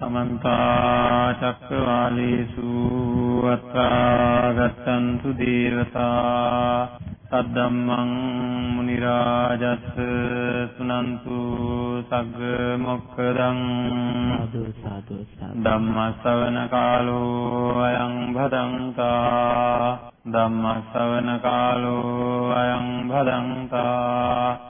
සමන්තා චක්කවාලේසු අත්තාගතන්තු දේවතා සද්දම්මං මුනි රාජස් සුනන්තු සග්ග මොක්කදං සාදු සාදු ධම්ම ශ්‍රවණ කාලෝ අයං භදංතා ධම්ම ශ්‍රවණ කාලෝ අයං භදංතා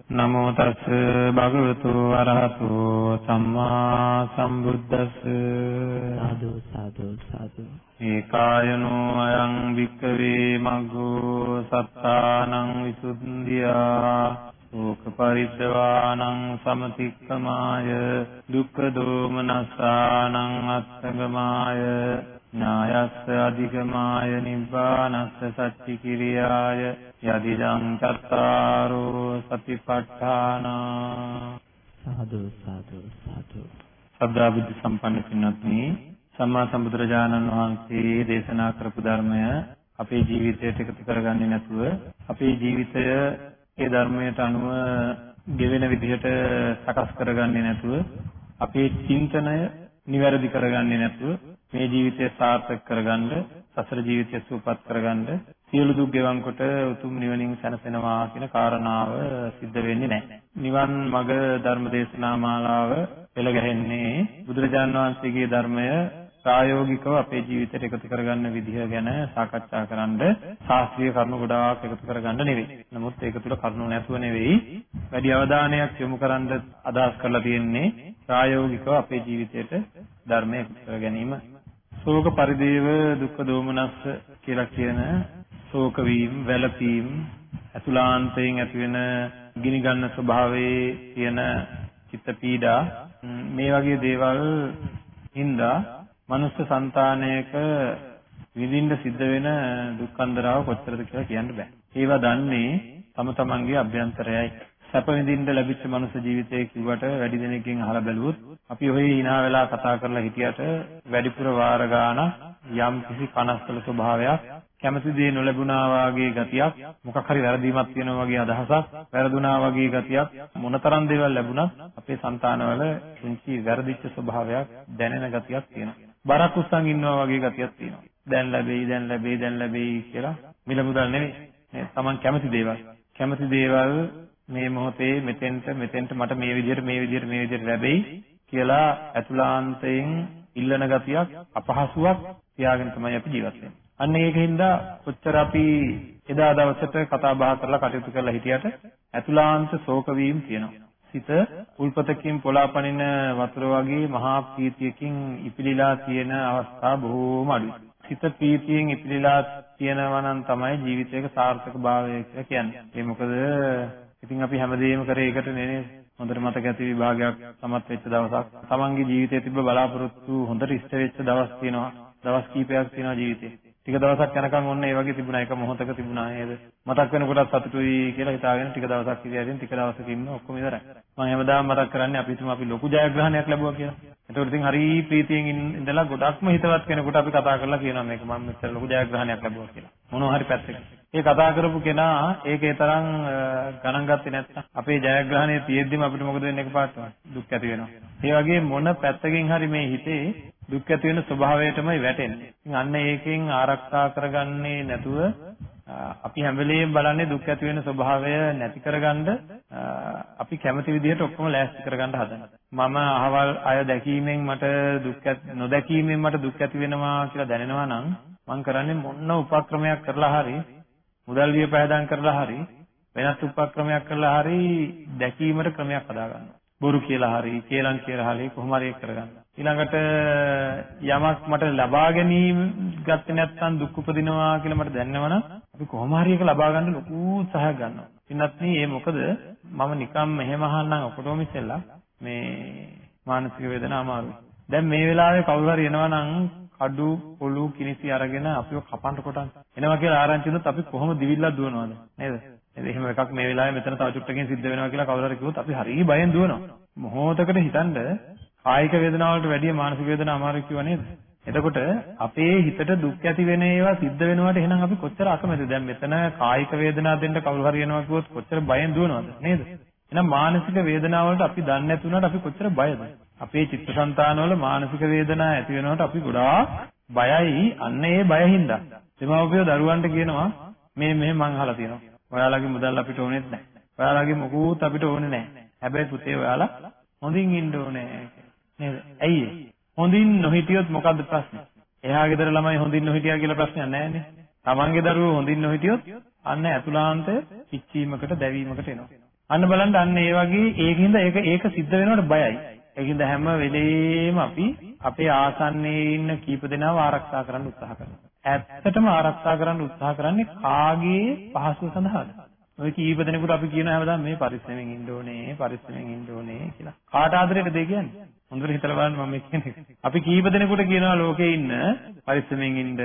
නමෝ තස්ස භගවතු අරහතු සම්මා සම්බුද්දස්ස. සාදු සාදු සාදු. ඒකායනෝ අයං වික්කවේ මග්ගෝ සත්තානං විසුද්ධියා. ශෝක පරිද්දවානං සමතික්කමාය. දුක්ඛ දෝමනසානං අත්තගමාය ඥායස්ස අධිගමාය නිබ්බානස්ස සච්චි කිරියාය යදිදං චත්තාරෝ සතිපට්ඨාන සාදු සාදු සාදු. සද්ධා බුද්ධ සම්පන්න පින්වත්නි සම්මා සම්බුදුරජාණන් වහන්සේ දේශනා කරපු ධර්මය අපේ ජීවිතයට එකතු කරගන්නේ නැතුව අපේ ජීවිතය ඒ ධර්මයට අනුව ගෙවෙන විදිහට සකස් කරගන්නේ නැතුව අපේ චින්තනය නිවැරදි කරගන්නේ නැතුව මේ ජීවිතය සාර්ථක කරගන්න සසර ජීවිතය සූපපත් කරගන්න සියලු දුක් ගෙවන් කොට උතුම් නිවනින් සැනසෙනවා කියන කාරණාව සිද්ධ වෙන්නේ නැහැ. නිවන් මඟ ධර්ම දේශනා මාලාව පෙළ ගැහෙන්නේ බුදුරජාණන් වහන්සේගේ ධර්මය ප්‍රායෝගිකව අපේ ජීවිතයට එකතු කරගන්න විදිහ ගැන සාකච්ඡා කරන්න ශාස්ත්‍රීය කරුණු ගොඩාක් එකතු කරගන්න නෙවෙයි. නමුත් ඒක තුළ කරුණු නැතුව නෙවෙයි වැඩි අවධානයක් යොමු කරන්න අදහස් කරලා තියෙන්නේ ප්‍රායෝගිකව අපේ ජීවිතයට ධර්මය එකතු කර ගැනීම. ශෝක පරිදේව දුක්ඛ දෝමනස්ස කියලා කියන ශෝක වීම, වැළපීම්, අතුලාන්තයෙන් ඇතිවෙන ගිනි ගන්න ස්වභාවයේ තියෙන චිත්ත පීඩා මේ වගේ දේවල් හින්දා මනුස්ස సంతානයක විඳින්න සිද්ධ වෙන දුක්ඛන්දරාව කොච්චරද කියලා කියන්න බෑ. ඒවා දන්නේ තම තමන්ගේ අභ්‍යන්තරයයි. සැප විඳින්න ලැබිච්ච මනුස්ස ජීවිතය කිව්වට වැඩි දෙනෙක්ගෙන් අහලා බැලුවොත් අපි ඔහේ hina වෙලා කතා කරලා හිටියට වැඩිපුර වාර ගාණක් යම් කිසි කනස්සල ස්වභාවයක් කැමති දේ නොලැබුණා වාගේ ගතියක් මොකක් හරි වැරදීමක් තියෙනවා වගේ අදහසක් වැරදුනා වගේ ගතියක් මොනතරම් දේවල් ලැබුණත් අපේ సంతානවල පුංචි වැරදිච්ච ස්වභාවයක් දැනෙන ගතියක් තියෙනවා බරක් උස්සන් ඉන්නවා වගේ ගතියක් තියෙනවා. දැන් ලැබෙයි දැන් ලැබෙයි දැන් ලැබෙයි කියලා මිල මුදල් නෙවෙයි. මේ Taman කැමති දේවල්. කැමති දේවල් මේ මොහොතේ මෙතෙන්ට මෙතෙන්ට මට මේ විදිහට මේ විදිහට මේ විදිහට ලැබෙයි කියලා අතුලාන්තයෙන් ඉල්ලන ගතියක් අපහසුයක් තියාගෙන තමයි අපි ජීවත් වෙන්නේ. අන්න ඒකින්ද කොච්චර අපි එදා දවසට කතා බහ කරලා කටයුතු කරලා හිටියට අතුලාන්ත ශෝක වීම තියෙනවා. සිත උල්පතකින් පොළාපනින වතුර වගේ මහා ප්‍රීතියකින් ඉපිලිලා තියෙන අවස්ථා බොහෝම අඩුයි. සිත ප්‍රීතියෙන් ඉපිලිලා තියෙනවා නම් තමයි ජීවිතයක සාර්ථකභාවය කියලා කියන්නේ. ඒ මොකද ඉතින් අපි හැමදේම කරේ ඒකට නෙනේ හොඳට මතක ඇති විභාගයක් සමත් වෙච්ච දවසක්. තමන්ගේ ජීවිතයේ තිබ්බ බලාපොරොත්තු හොඳට ඉෂ්ට වෙච්ච දවස් තියෙනවා. දවස් කීපයක් තියෙනවා ජීවිතේ. ටික දවසක් යනකම් ඔන්න ඒ වගේ තිබුණා. එක මොහොතක තිබුණා නේද? මතක් වෙනකොටත් සතුටුයි කියලා හිතාගෙන ටික දවසක් ඉඳලා ටික දවසක ඉන්න ඔක්කොම ඉවරයි. මම හැමදාම මතක් කරන්නේ අපි තුමා අපි ලොකු ජයග්‍රහණයක් ලැබුවා කියලා. ඒතකොට ඉතින් හරි ප්‍රීතියෙන් ඉඳලා ගොඩක්ම හිතවත් කෙනෙකුට අපි කතා කරලා කියනවා මේක මම මෙච්චර ලොකු ජයග්‍රහණයක් ලැබුවා කියලා. මොනවා හරි පැත්තක. ඒ කතා කරපු කෙනා ඒකේ තරම් ගණන් ගත්තේ නැත්නම් අපේ ජයග්‍රහණය තියෙද්දිම අපිට මොකද වෙන්නේ එකපාරටම? දුක් ඇති වෙනවා. ඒ වගේ මොන පැත්තකින් හරි මේ හිතේ දුක් ඇති වෙන ස්වභාවයටමයි වැටෙන්නේ. ඉතින් අන්න ඒකෙන් ආරක්ෂා කරගන්නේ නැතුව අපි හැම වෙලෙම බලන්නේ දුක් ඇති වෙන ස්වභාවය නැති කරගන්න අපි කැමති විදිහට ඔක්කොම ලෑස්ති කරගන්න හදනවා. මම අහවල් අය දැකීමෙන් මට දුක් නොදැකීමෙන් මට දුක් ඇති වෙනවා කියලා දැනෙනවා නම් මම කරන්නේ මොන උපක්‍රමයක් කරලා හරි මුදල් විය පහදම් කරලා හරි වෙනත් උපක්‍රමයක් කරලා හරි දැකීමට ක්‍රමයක් හදාගන්නවා. බොරු කියලා හරි කේලම් කියලා හරි කොහොම හරි කරගන්න. ඊළඟට යමක් මට ලබා ගැනීම ගත්තේ නැත්නම් දුක් උපදිනවා කියලා මට දැනෙනවනම් අපි කොහොම හරි එක ලබා ගන්න ලොකු උත්සාහයක් ගන්නවා. ඉන්නත් මේ මොකද මම නිකම් මෙහෙම අහන්නම් ඔකොටම ඉස්සෙල්ලා මේ මානසික වේදනා අමාරුයි. දැන් මේ වෙලාවේ කවුරු හරි එනවනම් කඩු පොළු කිනිසි අරගෙන අපිව කපන්න කොටන් එනවා කියලා ආරංචි වුණොත් අපි කොහොම දිවිල්ලක් දුවනවද නේද? නේද? එහෙම එකක් මේ වෙලාවේ මෙතන තව චුට්ටකින් සිද්ධ වෙනවා කියලා කවුරු හරි කිව්වොත් අපි හරිය බයෙන් දුවනවා. මොහොතකට හිතනද කායික වේදනාවලට වැඩිය මානසික වේදනා අමාරුයි කිව්වා නේද? එතකොට අපේ හිතට දුක් ඇති වෙන ඒවා සිද්ධ වෙනවට එහෙනම් අපි කොච්චර අකමැතිද? දැන් මෙතන කායික වේදනා දෙන්න කවුරු හරි එනවා කිව්වොත් කොච්චර බයෙන් දුවනවද නේද? එහෙනම් මානසික වේදනාවලට අපි දන්නේ නැති වුණාට අපි කොච්චර බයද? අපේ චිත්තසංතානවල මානසික වේදනා ඇති වෙනවට අපි ගොඩාක් බයයි. අන්න ඒ බය හින්දා. දෙමව්පියෝ දරුවන්ට කියනවා මේ මෙහෙම මං අහලා තියෙනවා. ඔයාලගේ මුදල් අපිට ඕනෙත් නැහැ. ඔයාලගේ මොකුත් අපිට ඕනේ නැහැ. හැබැයි පුතේ ඔයාලා හොඳින් ඉන්න ඕනේ නේද? ඇයි හොඳින් නොහිටියොත් මොකද්ද ප්‍රශ්නේ? එහා ගෙදර ළමයි හොඳින් නොහිටියා කියලා ප්‍රශ්නයක් නැහැනේ. තමන්ගේ දරුවෝ හොඳින් නොහිටියොත් අන්න ඇතුළාන්තය පිච්චීමකට දැවීමකට එනවා. අන්න බලන්න අන්න ඒ වගේ ඒකින්ද ඒක ඒක සිද්ධ වෙනවට බයයි. ඒකින්ද හැම වෙලේම අපි අපේ ආසන්නයේ ඉන්න කීප දෙනාව ආරක්ෂා කරන්න උත්සාහ කරනවා. ඇත්තටම ආරක්ෂා කරන්න උත්සාහ කරන්නේ කාගේ පහසුව සඳහාද? ඔය කීප දෙනෙකුට අපි කියන හැමදාම මේ පරිස්සමෙන් ඉන්න ඕනේ, පරිස්සමෙන් ඉන්න ඕනේ කියලා. කාට ආදරේද දෙ කියන්නේ? හොඳට හිතලා බලන්න මම මේ කියන්නේ. අපි කීප දෙනෙකුට කියනවා ලෝකේ ඉන්න පරිස්සමෙන් ඉන්න,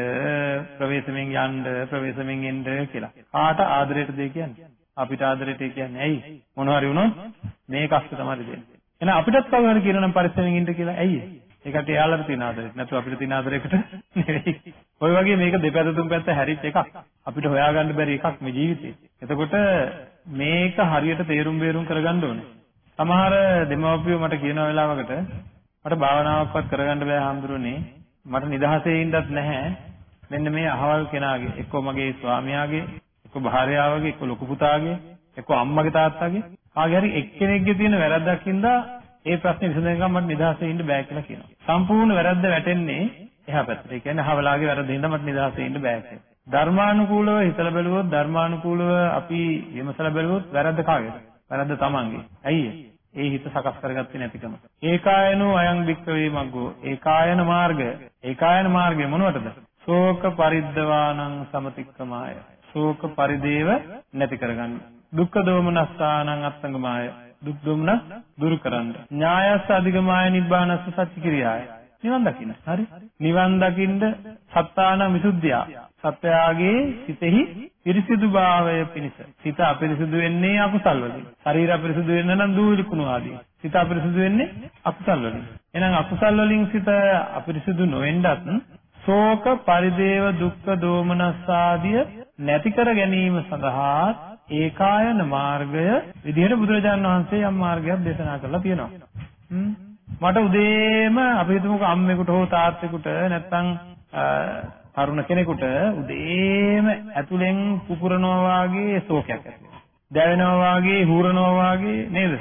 ප්‍රවේශමෙන් යන්න, ප්‍රවේශමෙන් එන්න කියලා. කාට ආදරේද දෙ කියන්නේ? අපිට ආදරේට කියන්නේ ඇයි? මොනවා හරි වුණොත් මේ කස්ස තමයි දෙන්නේ. එහෙනම් අපිටත් කවුරු හරි කියනවා නම් පරිස්සමෙන් ඉන්න කියලා ඇයි? ඒකට එයාලට තියෙන ආදරේ. නැත්නම් අපිට තියෙන ආදරයකට නෙවෙයි. ඔය වගේ මේක දෙපැත්ත තුන් පැත්ත හැරිච්ච එකක්. අපිට හොයාගන්න බැරි එකක් මේ ජීවිතේ. එතකොට මේක හරියට තේරුම් බේරුම් කරගන්න ඕනේ. සමහර දෙමව්පියෝ මට කියන වෙලාවකට මට භාවනාවක්වත් කරගන්න බෑ හාමුදුරනේ. මට නිදහසේ ඉන්නත් නැහැ. මෙන්න මේ අහවල් කෙනාගේ එක්කෝ මගේ ස්වාමියාගේ එක්ක භාර්යාවගේ එක්ක ලොකු පුතාගේ එක්ක අම්මගේ තාත්තාගේ කාගේ හරි එක්කෙනෙක්ගේ තියෙන වැරද්දක් හින්දා ඒ ප්‍රශ්නේ විසඳනකම් මට නිදහසේ ඉන්න බෑ කියලා කියනවා. සම්පූර්ණ වැරද්ද වැටෙන්නේ එහා පැත්තට. ඒ කියන්නේ අහවලාගේ වැරද්ද හින්දා මට නිදහසේ ඉන්න බෑ කියලා. ධර්මානුකූලව හිතලා බැලුවොත් ධර්මානුකූලව අපි විමසලා බැලුවොත් වැරද්ද කාගේද? වැරද්ද තමන්ගේ. ඇයි ඒ හිත සකස් කරගත්තේ නැතිකම. ඒකායනෝ අයං වික්කවේ මග්ගෝ. ඒකායන මාර්ගය. ඒකායන මාර්ගය මොනවටද? ශෝක පරිද්දවානං සමතික්කමාය. ශෝක පරිදේව නැති කරගන්න. දුක්ඛ දෝමනස්සානං අත්ංගමාය. දුක් දුම්නස් දුරු කරන්න. ඥායස්ස අධිගමාය නිබ්බානස්ස සත්‍ය කිරියාය. නිවන් දකින්න. හරි? නිවන් දකින්න සත්තාන විසුද්ධිය. සත්‍යයාගේ සිතෙහි පිරිසිදුභාවය පිණිස. සිත අපිරිසිදු වෙන්නේ අකුසල් වලින්. ශරීර අපිරිසිදු වෙන්න නම් දූලි කුණු ආදී. සිත අපිරිසිදු වෙන්නේ අකුසල් වලින්. එහෙනම් අකුසල් වලින් සිත අපිරිසිදු නොවෙන්නත් ශෝක පරිදේව දුක්ඛ දෝමනස් ආදිය නැති කර ගැනීම සඳහා ඒකායන මාර්ගය විදිහට බුදුරජාණන් වහන්සේ යම් මාර්ගයක් දේශනා කරලා තියෙනවා. මට උදේම අපි හිතමුකෝ අම්මෙකුට හෝ තාත්තෙකුට නැත්තම් තරුණ කෙනෙකුට උදේම ඇතුලෙන් පුපුරනවා වාගේ ශෝකයක් ඇති වෙනවා. දැවෙනවා වාගේ, හූරනවා වාගේ නේද?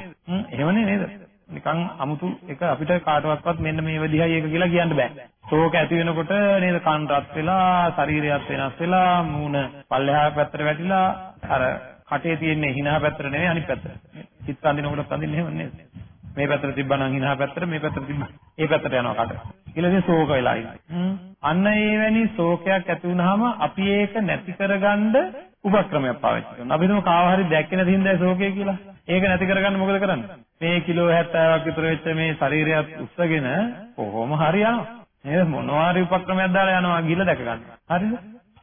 එහෙමනේ නේද? නිකන් අමුතු එක අපිට කාටවත්වත් මෙන්න මේ විදිහයි එක කියලා කියන්න බෑ. ශෝක ඇති වෙනකොට නේද කන් රත් වෙලා, ශරීරයත් වෙනස් වෙලා, මූණ පල්ලෙහා පැත්තට වැටිලා අර කටේ තියෙන හිනා පැත්තට නෙවෙයි අනිත් පැත්තට. හිත අඳිනකොට අඳින්නේ එහෙම නේද? මේ පැත්තට තිබ්බනම් හිනා පැත්තට මේ පැත්තට තිබ්බ. ඒ පැත්තට යනවා කට. ඊළඟ ඉතින් ශෝක වෙලා ඉන්නේ. අන්න ඒ වැනි ශෝකයක් ඇති වුනහම අපි ඒක නැති කරගන්න උපක්‍රමයක් පාවිච්චි කරනවා. අපි හිතමු කාව හරි දැක්කේ නැති හින්දායි ශෝකය කියලා. ඒක නැති කරගන්න මොකද කරන්නේ? මේ කිලෝ 70ක් විතර වෙච්ච මේ ශරීරයත් උස්සගෙන කොහොම හරි යනවා. නේද? මොනවා හරි උපක්‍රමයක් දාලා යනවා ගිහලා දැක ගන්න. හරිද?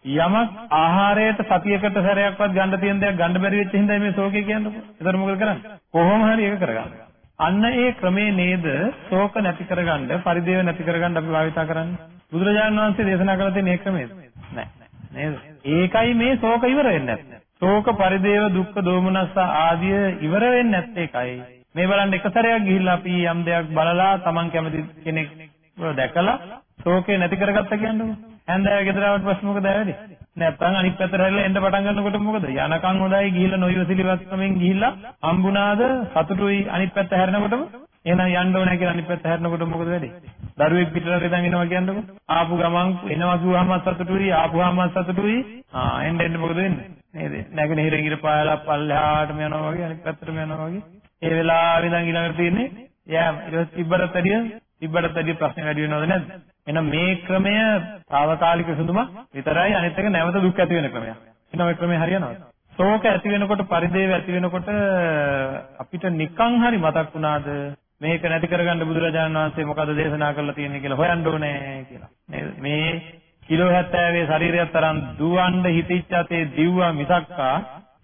යමක් ආහාරයට සතියකට සැරයක්වත් ගන්න තියෙන දෙයක් ගන්න බැරි වෙච්ච හින්දා මේ ශෝකය කියන්නේ. ඒතර මොකද කරන්නේ? කොහොම හරි ඒක කරගන්න. අන්න ඒ ක්‍රමේ නේද ශෝක නැති කරගන්න, පරිදේව නැති කරගන්න අපි භාවිතා කරන්නේ. බුදුරජාණන් වහන්සේ දේශනා කළ තියෙන ඒ ක්‍රමයද? නෑ. නේද? ඒකයි මේ ශෝක ඉවර වෙන්නේ නැත්තේ. ශෝක පරිදේව දුක්ඛ දෝමනස්ස ආදිය ඉවර වෙන්නේ නැත්තේ ඒකයි. මේ බලන්න එක සැරයක් ගිහිල්ලා අපි යම් දෙයක් බලලා Taman කැමති කෙනෙක් දැකලා ශෝකේ නැති කරගත්ත කියන්නේ. හැන්දෑව ගෙදර ආවට පස්සේ මොකද වෙන්නේ? නැත්තම් අනිත් පැත්තට හැරිලා එන්න පටන් ගන්නකොට මොකද? යනකම් හොඳයි ගිහිල්ලා නොයවසිලිවත් කමෙන් ගිහිල්ලා හම්බුණාද සතුටුයි අනිත් පැත්ත හැරෙනකොටම එහෙනම් යන්න ඕනේ කියලා අනිත් පැත්ත හැරෙනකොට මොකද වෙන්නේ? දරුවෙක් පිටරට ඉඳන් එනවා කියන්නකො. ආපු ගමන් එනවා කිව්වම සතුටුයි ආපුවාම සතුටුයි. ආ එන්න එන්න මොකද වෙන්නේ? නේද? නැගෙනහිර ඉර පායලා පල්ලෙහාටම යනවා වගේ අනිත් පැත්තටම යනවා වගේ. ඒ වෙලාවෙ ඉඳන් ඊළඟට තියෙන්නේ යෑම. ඊට පස්සේ තිබ්බට වැඩිය තිබ්බට වැඩිය ප්‍රශ්න වැඩි වෙනවද නැද්ද? එහෙනම් මේ ක්‍රමය తాවකාලික සුදුම විතරයි අනිත් එක නැවත දුක් ඇති වෙන ක්‍රමයක්. එහෙනම් මේ ක්‍රමය හරියනවද? ශෝක ඇති වෙනකොට පරිදේව ඇති වෙනකොට අපිට නිකං හරි මතක් වුණාද මේක නැති කරගන්න බුදුරජාණන් වහන්සේ මොකද දේශනා කරලා තියෙන්නේ කියලා හොයන්න ඕනේ කියලා. නේද? මේ කිලෝ 70 ශරීරයක් තරම් දුවන්න හිතිච්ච අතේ දිව්වා මිසක්කා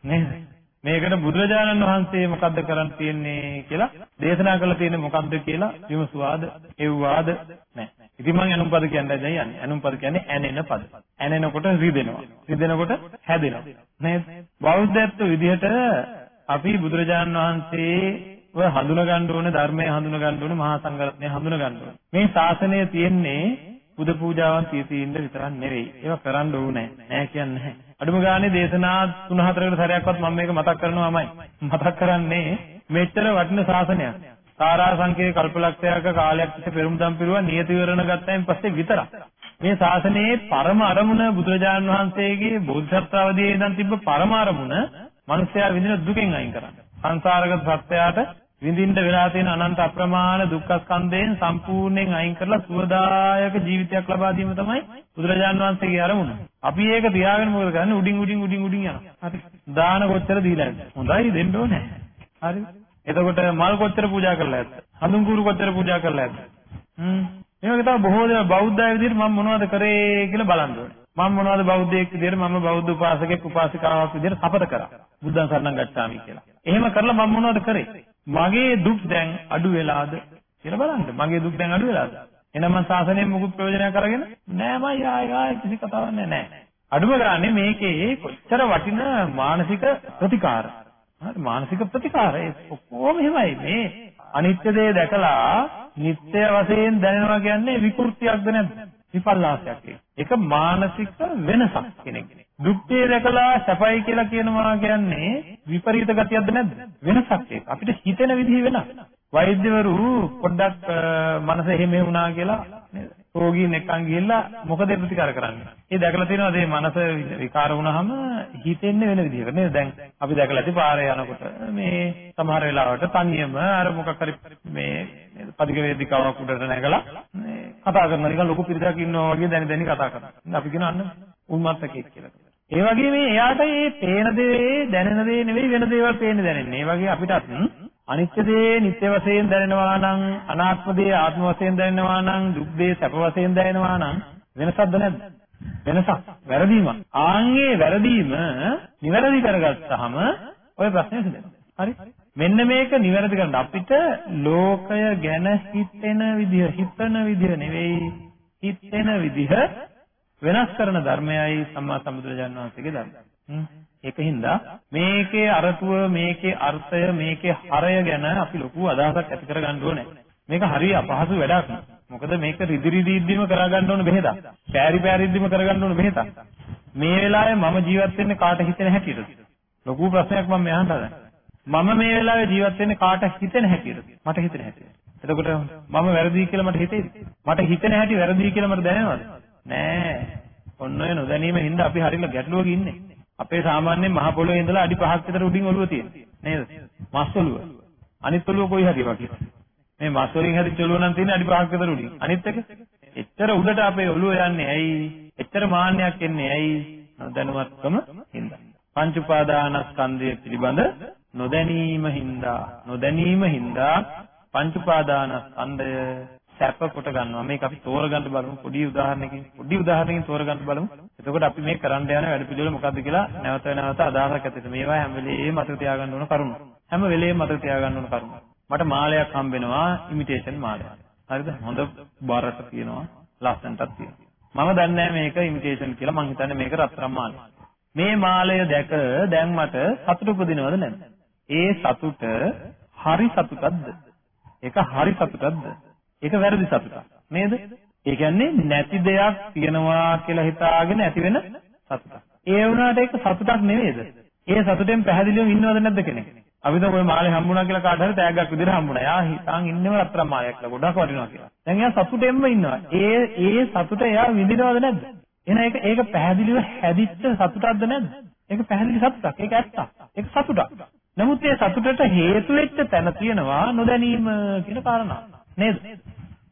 නේද? මේකට බුදුරජාණන් වහන්සේ මොකද්ද කරන්න තියෙන්නේ කියලා දේශනා කරලා තියෙන්නේ මොකද්ද කියලා විමසුවාද එව්වාද නැහැ. ඉතින් මම අනුපද කියන්නේ දැන් යන්නේ. අනුපද කියන්නේ ඇනෙන පද. ඇනෙනකොට රිදෙනවා. රිදෙනකොට හැදෙනවා. නේද? බෞද්ධත්ව විදිහට අපි බුදුරජාණන් වහන්සේව හඳුනා ගන්න ඕනේ ධර්මය හඳුනා ගන්න ඕනේ මහා සංඝරත්නය හඳුනා ගන්න ඕනේ. මේ ශාසනය තියෙන්නේ පුද පූජාවන් තීතීන්ද විතරක් නෙවෙයි. ඒවා කරන්න ඕනේ නෑ කියන්නේ නැහැ. අඩුම ගානේ දේශනා 3-4කට සැරයක්වත් මම මේක මතක් කරනවාමයි. මතක් කරන්නේ මෙච්චර වටින ශාසනයක්. සාරා සංකේ කල්පලක්ෂයක කාලයක් තිස්සේ පෙරමුදම් පිරුවා නියත විවරණ ගත්තයින් පස්සේ විතරක්. මේ ශාසනයේ පරම අරමුණ බුදුරජාණන් වහන්සේගේ බෝධිසත්වවදී ඉඳන් තිබ්බ පරම අරමුණ මිනිස්යා විඳින දුකෙන් අයින් කරන්න. සංසාරගත සත්‍යයට විඳින්න වෙලා තියෙන අනන්ත අප්‍රමාණ දුක්ඛ ස්කන්ධයෙන් සම්පූර්ණයෙන් අයින් කරලා සුවදායක ජීවිතයක් ලබා දීම තමයි බුදුරජාන් වහන්සේගේ අරමුණ. අපි ඒක තියාගෙන මොකද කරන්නේ? උඩින් උඩින් උඩින් උඩින් යනවා. හරි. දාන කොච්චර දීලාද? හොඳයි දෙන්න ඕනේ. හරි. එතකොට මල් කොච්චර පූජා කරලා ඇද්ද? හඳුන් කුරු කොච්චර පූජා කරලා ඇද්ද? හ්ම්. මේ වගේ තමයි බොහෝ දේවල් බෞද්ධය විදිහට මම මොනවද කරේ කියලා බලන්න ඕනේ. මම මොනවද බෞද්ධයෙක් විදිහට මම බෞද්ධ උපාසකෙක් උපාසිකාවක් විදිහට සපත කරා. බුද්ධං සරණං ගච්ඡාමි කියලා. එහෙම කරලා මම මොනවද කරේ? මගේ දුක් දැන් අඩු වෙලාද කියලා බලන්න. මගේ දුක් දැන් අඩු වෙලාද? එහෙනම් මම සාසනයෙන් මුකුත් ප්‍රයෝජනයක් අරගෙන නෑ මම ආය ආය කිසි කතාවක් නෑ. අඩුම ගානේ මේකේ කොච්චර වටින මානසික ප්‍රතිකාර. හරි මානසික ප්‍රතිකාර ඒ ඔක්කොම එහෙමයි මේ අනිත්‍ය දේ දැකලා නිත්‍ය වශයෙන් දැනෙනවා කියන්නේ විකෘතියක්ද නැද්ද? විපල්ලාසයක් ඒක මානසික වෙනසක් කෙනෙක්. දුක්ඛේ දැකලා සැපයි කියලා කියනවා කියන්නේ විපරීත ගතියක්ද නැද්ද? වෙනසක් ඒක. අපිට හිතෙන විදිහ වෙනස්. වෛද්‍යවරු පොඩ්ඩක් මනස එහෙම වුණා කියලා නේද? රෝගීන් එක්කන් ගිහිල්ලා මොකද ප්‍රතිකාර කරන්නේ? ඒ දැකලා තියෙනවා මේ මනස විකාර වුණාම හිතෙන්නේ වෙන විදිහකට නේද? දැන් අපි දැකලා ඇති පාරේ යනකොට මේ සමහර වෙලාවට තනියම අර මොකක් හරි මේ පදික වේදිකාවක් උඩට නැගලා මේ කතා කරනවා නිකන් ලොකු පිරිසක් ඉන්නවා වගේ දැනි දැනි කතා කරනවා. අපි කියන අන්න උන්මත්තකෙක් කියලා. ඒ වගේ මේ එයාට මේ පේන දේ දැනෙන දේ නෙවෙයි වෙන දේවල් පේන්නේ දැනෙන්නේ. ඒ වගේ අපිටත් අනිත්‍ය දේ නිත්‍ය වශයෙන් දැනෙනවා නම් අනාත්ම දේ ආත්ම වශයෙන් දැනෙනවා නම් දුක් දේ සැප වශයෙන් දැනෙනවා නම් වෙනසක්ද නැද්ද? වෙනසක්. වැරදීමක්. ආන්ගේ වැරදීම නිවැරදි කරගත්තාම ඔය ප්‍රශ්නේ විසඳෙනවා. හරි? මෙන්න මේක නිවැරදි කරන්න අපිට ලෝකය ගැන හිතෙන විදිහ හිතන විදිහ නෙවෙයි හිතෙන විදිහ වෙනස් කරන ධර්මයයි සම්මා සම්බුදුරජාණන් වහන්සේගේ ධර්මය. ඒකින්ද මේකේ අරතුව මේකේ අර්ථය මේකේ හරය ගැන අපි ලොකු අදහසක් ඇති කරගන්න ඕනේ. මේක හරිය අපහසු වැඩක්. මොකද මේක රිදි රිදි ඉද්දිම කරගන්න ඕන බෙහෙතක්. පෑරි පෑරි ඉද්දිම කරගන්න ඕන බෙහෙතක්. මේ වෙලාවේ මම ජීවත් වෙන්නේ කාට හිතෙන හැටියටද? ලොකු ප්‍රශ්නයක් මම මෙහාට හදන්නේ. මම මේ වෙලාවේ ජීවත් වෙන්නේ කාට හිතෙන හැටියටද? මට හිතෙන හැටියට. එතකොට මම වැරදි කියලා මට හිතේද? මට හිතෙන හැටි වැරදි කියලා මට දැනෙනවද? නෑ. ඔන්න ඔය නොදැනීම හින්දා අපි හරියට ගැටලුවක ඉන්නේ. අපේ සාමාන්‍යයෙන් මහ පොළොවේ ඉඳලා අඩි 5ක් විතර උඩින් ඔළුව තියෙනවා. නේද? මස් ඔළුව. අනිත් ඔළුව කොයි හරි වගේ. මේ මස් වලින් හරි ඔළුව නම් තියෙන්නේ අඩි 5ක් විතර උඩින්. අනිත් එක එච්චර උඩට අපේ ඔළුව යන්නේ ඇයි? එච්චර මාන්නයක් එන්නේ ඇයි? නොදැනුවත්කම හින්දා. පංච උපාදානස්කන්ධය පිළිබඳ නොදැනීම හින්දා නොදැනීම හින්දා පංච උපාදානස්කන්ධය සැප කොට ගන්නවා. මේක අපි තෝරගන්න බලමු පොඩි උදාහරණයකින්. පොඩි උදාහරණයකින් තෝරගන්න බලමු. එතකොට අපි මේ කරන්න යන වැඩ පිළිවෙල මොකක්ද කියලා නැවත නැවත අදහසක් ඇතිවෙත. මේවා හැම වෙලේම මතක තියාගන්න ඕන කරුණු. හැම වෙලේම මතක තියාගන්න ඕන කරුණු. මට මාලයක් හම්බ වෙනවා ඉමිටේෂන් මාලයක්. හරිද? හොඳ බරට තියෙනවා. ලස්සනටත් තියෙනවා. මම දන්නේ මේක ඉමිටේෂන් කියලා මං හිතන්නේ මේක රත්තරන් මාලයක්. මේ මාලය දැක දැන් මට සතුට උපදිනවද නැද්ද? ඒ සතුට හරි සතුටක්ද? ඒක හරි සතුටක්ද? ඒක වැරදි සතුටක්. නේද? ඒ කියන්නේ නැති දෙයක් තියනවා කියලා හිතාගෙන ඇති වෙන සතුටක්. ඒ වුණාට ඒක සතුටක් නෙවෙයිද? ඒ සතුටෙන් පැහැදිලිවම ඉන්නවද නැද්ද කෙනෙක්? අපි දැන් ওই මාලේ හම්බුණා කියලා කාට හරි තෑග්ගක් විදිහට හම්බුණා. යා හිතාන් ඉන්නව රත්තරන් මාලයක් කියලා ගොඩක් වටිනවා කියලා. දැන් එයා සතුටෙන්ම ඉන්නවා. ඒ ඒ සතුට එයා විඳිනවද නැද්ද? එහෙනම් ඒක ඒක පැහැදිලිව හැදිච්ච සතුටක්ද නැද්ද? ඒක පැහැදිලි සතුටක්. ඒක ඇත්තක්. ඒක සතුටක්. නමුත් ඒ සතුටට හේතු වෙච්ච තැන තියෙනවා නොදැනීම කියන කාරණා. නේද?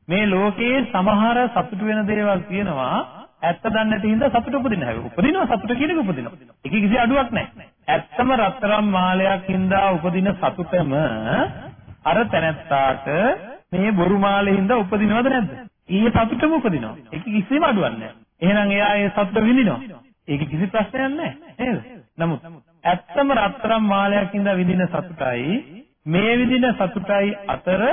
මේ ලෝකයේ සමහර සතුට වෙන දේවල් තියෙනවා ඇත්ත දන්නේ නැති හින්දා සතුට උපදින හැබැයි උපදිනවා සතුට කියන එක උපදිනවා. ඒක කිසි අඩුවක් නැහැ. ඇත්තම රත්තරන් මාලයක් හින්දා උපදින සතුටම අර තැනැත්තාට මේ බොරු මාලේ හින්දා උපදිනවද නැද්ද? ඊයේ සතුටම උපදිනවා. ඒක කිසිම අඩුවක් නැහැ. එහෙනම් එයා ඒ සතුට විඳිනවා. ඒක කිසි ප්‍රශ්නයක් නැහැ. නේද? නමුත් ඇත්තම රත්තරන් මාලයක් ඉඳලා විඳින සතුටයි මේ විඳින සතුටයි අතර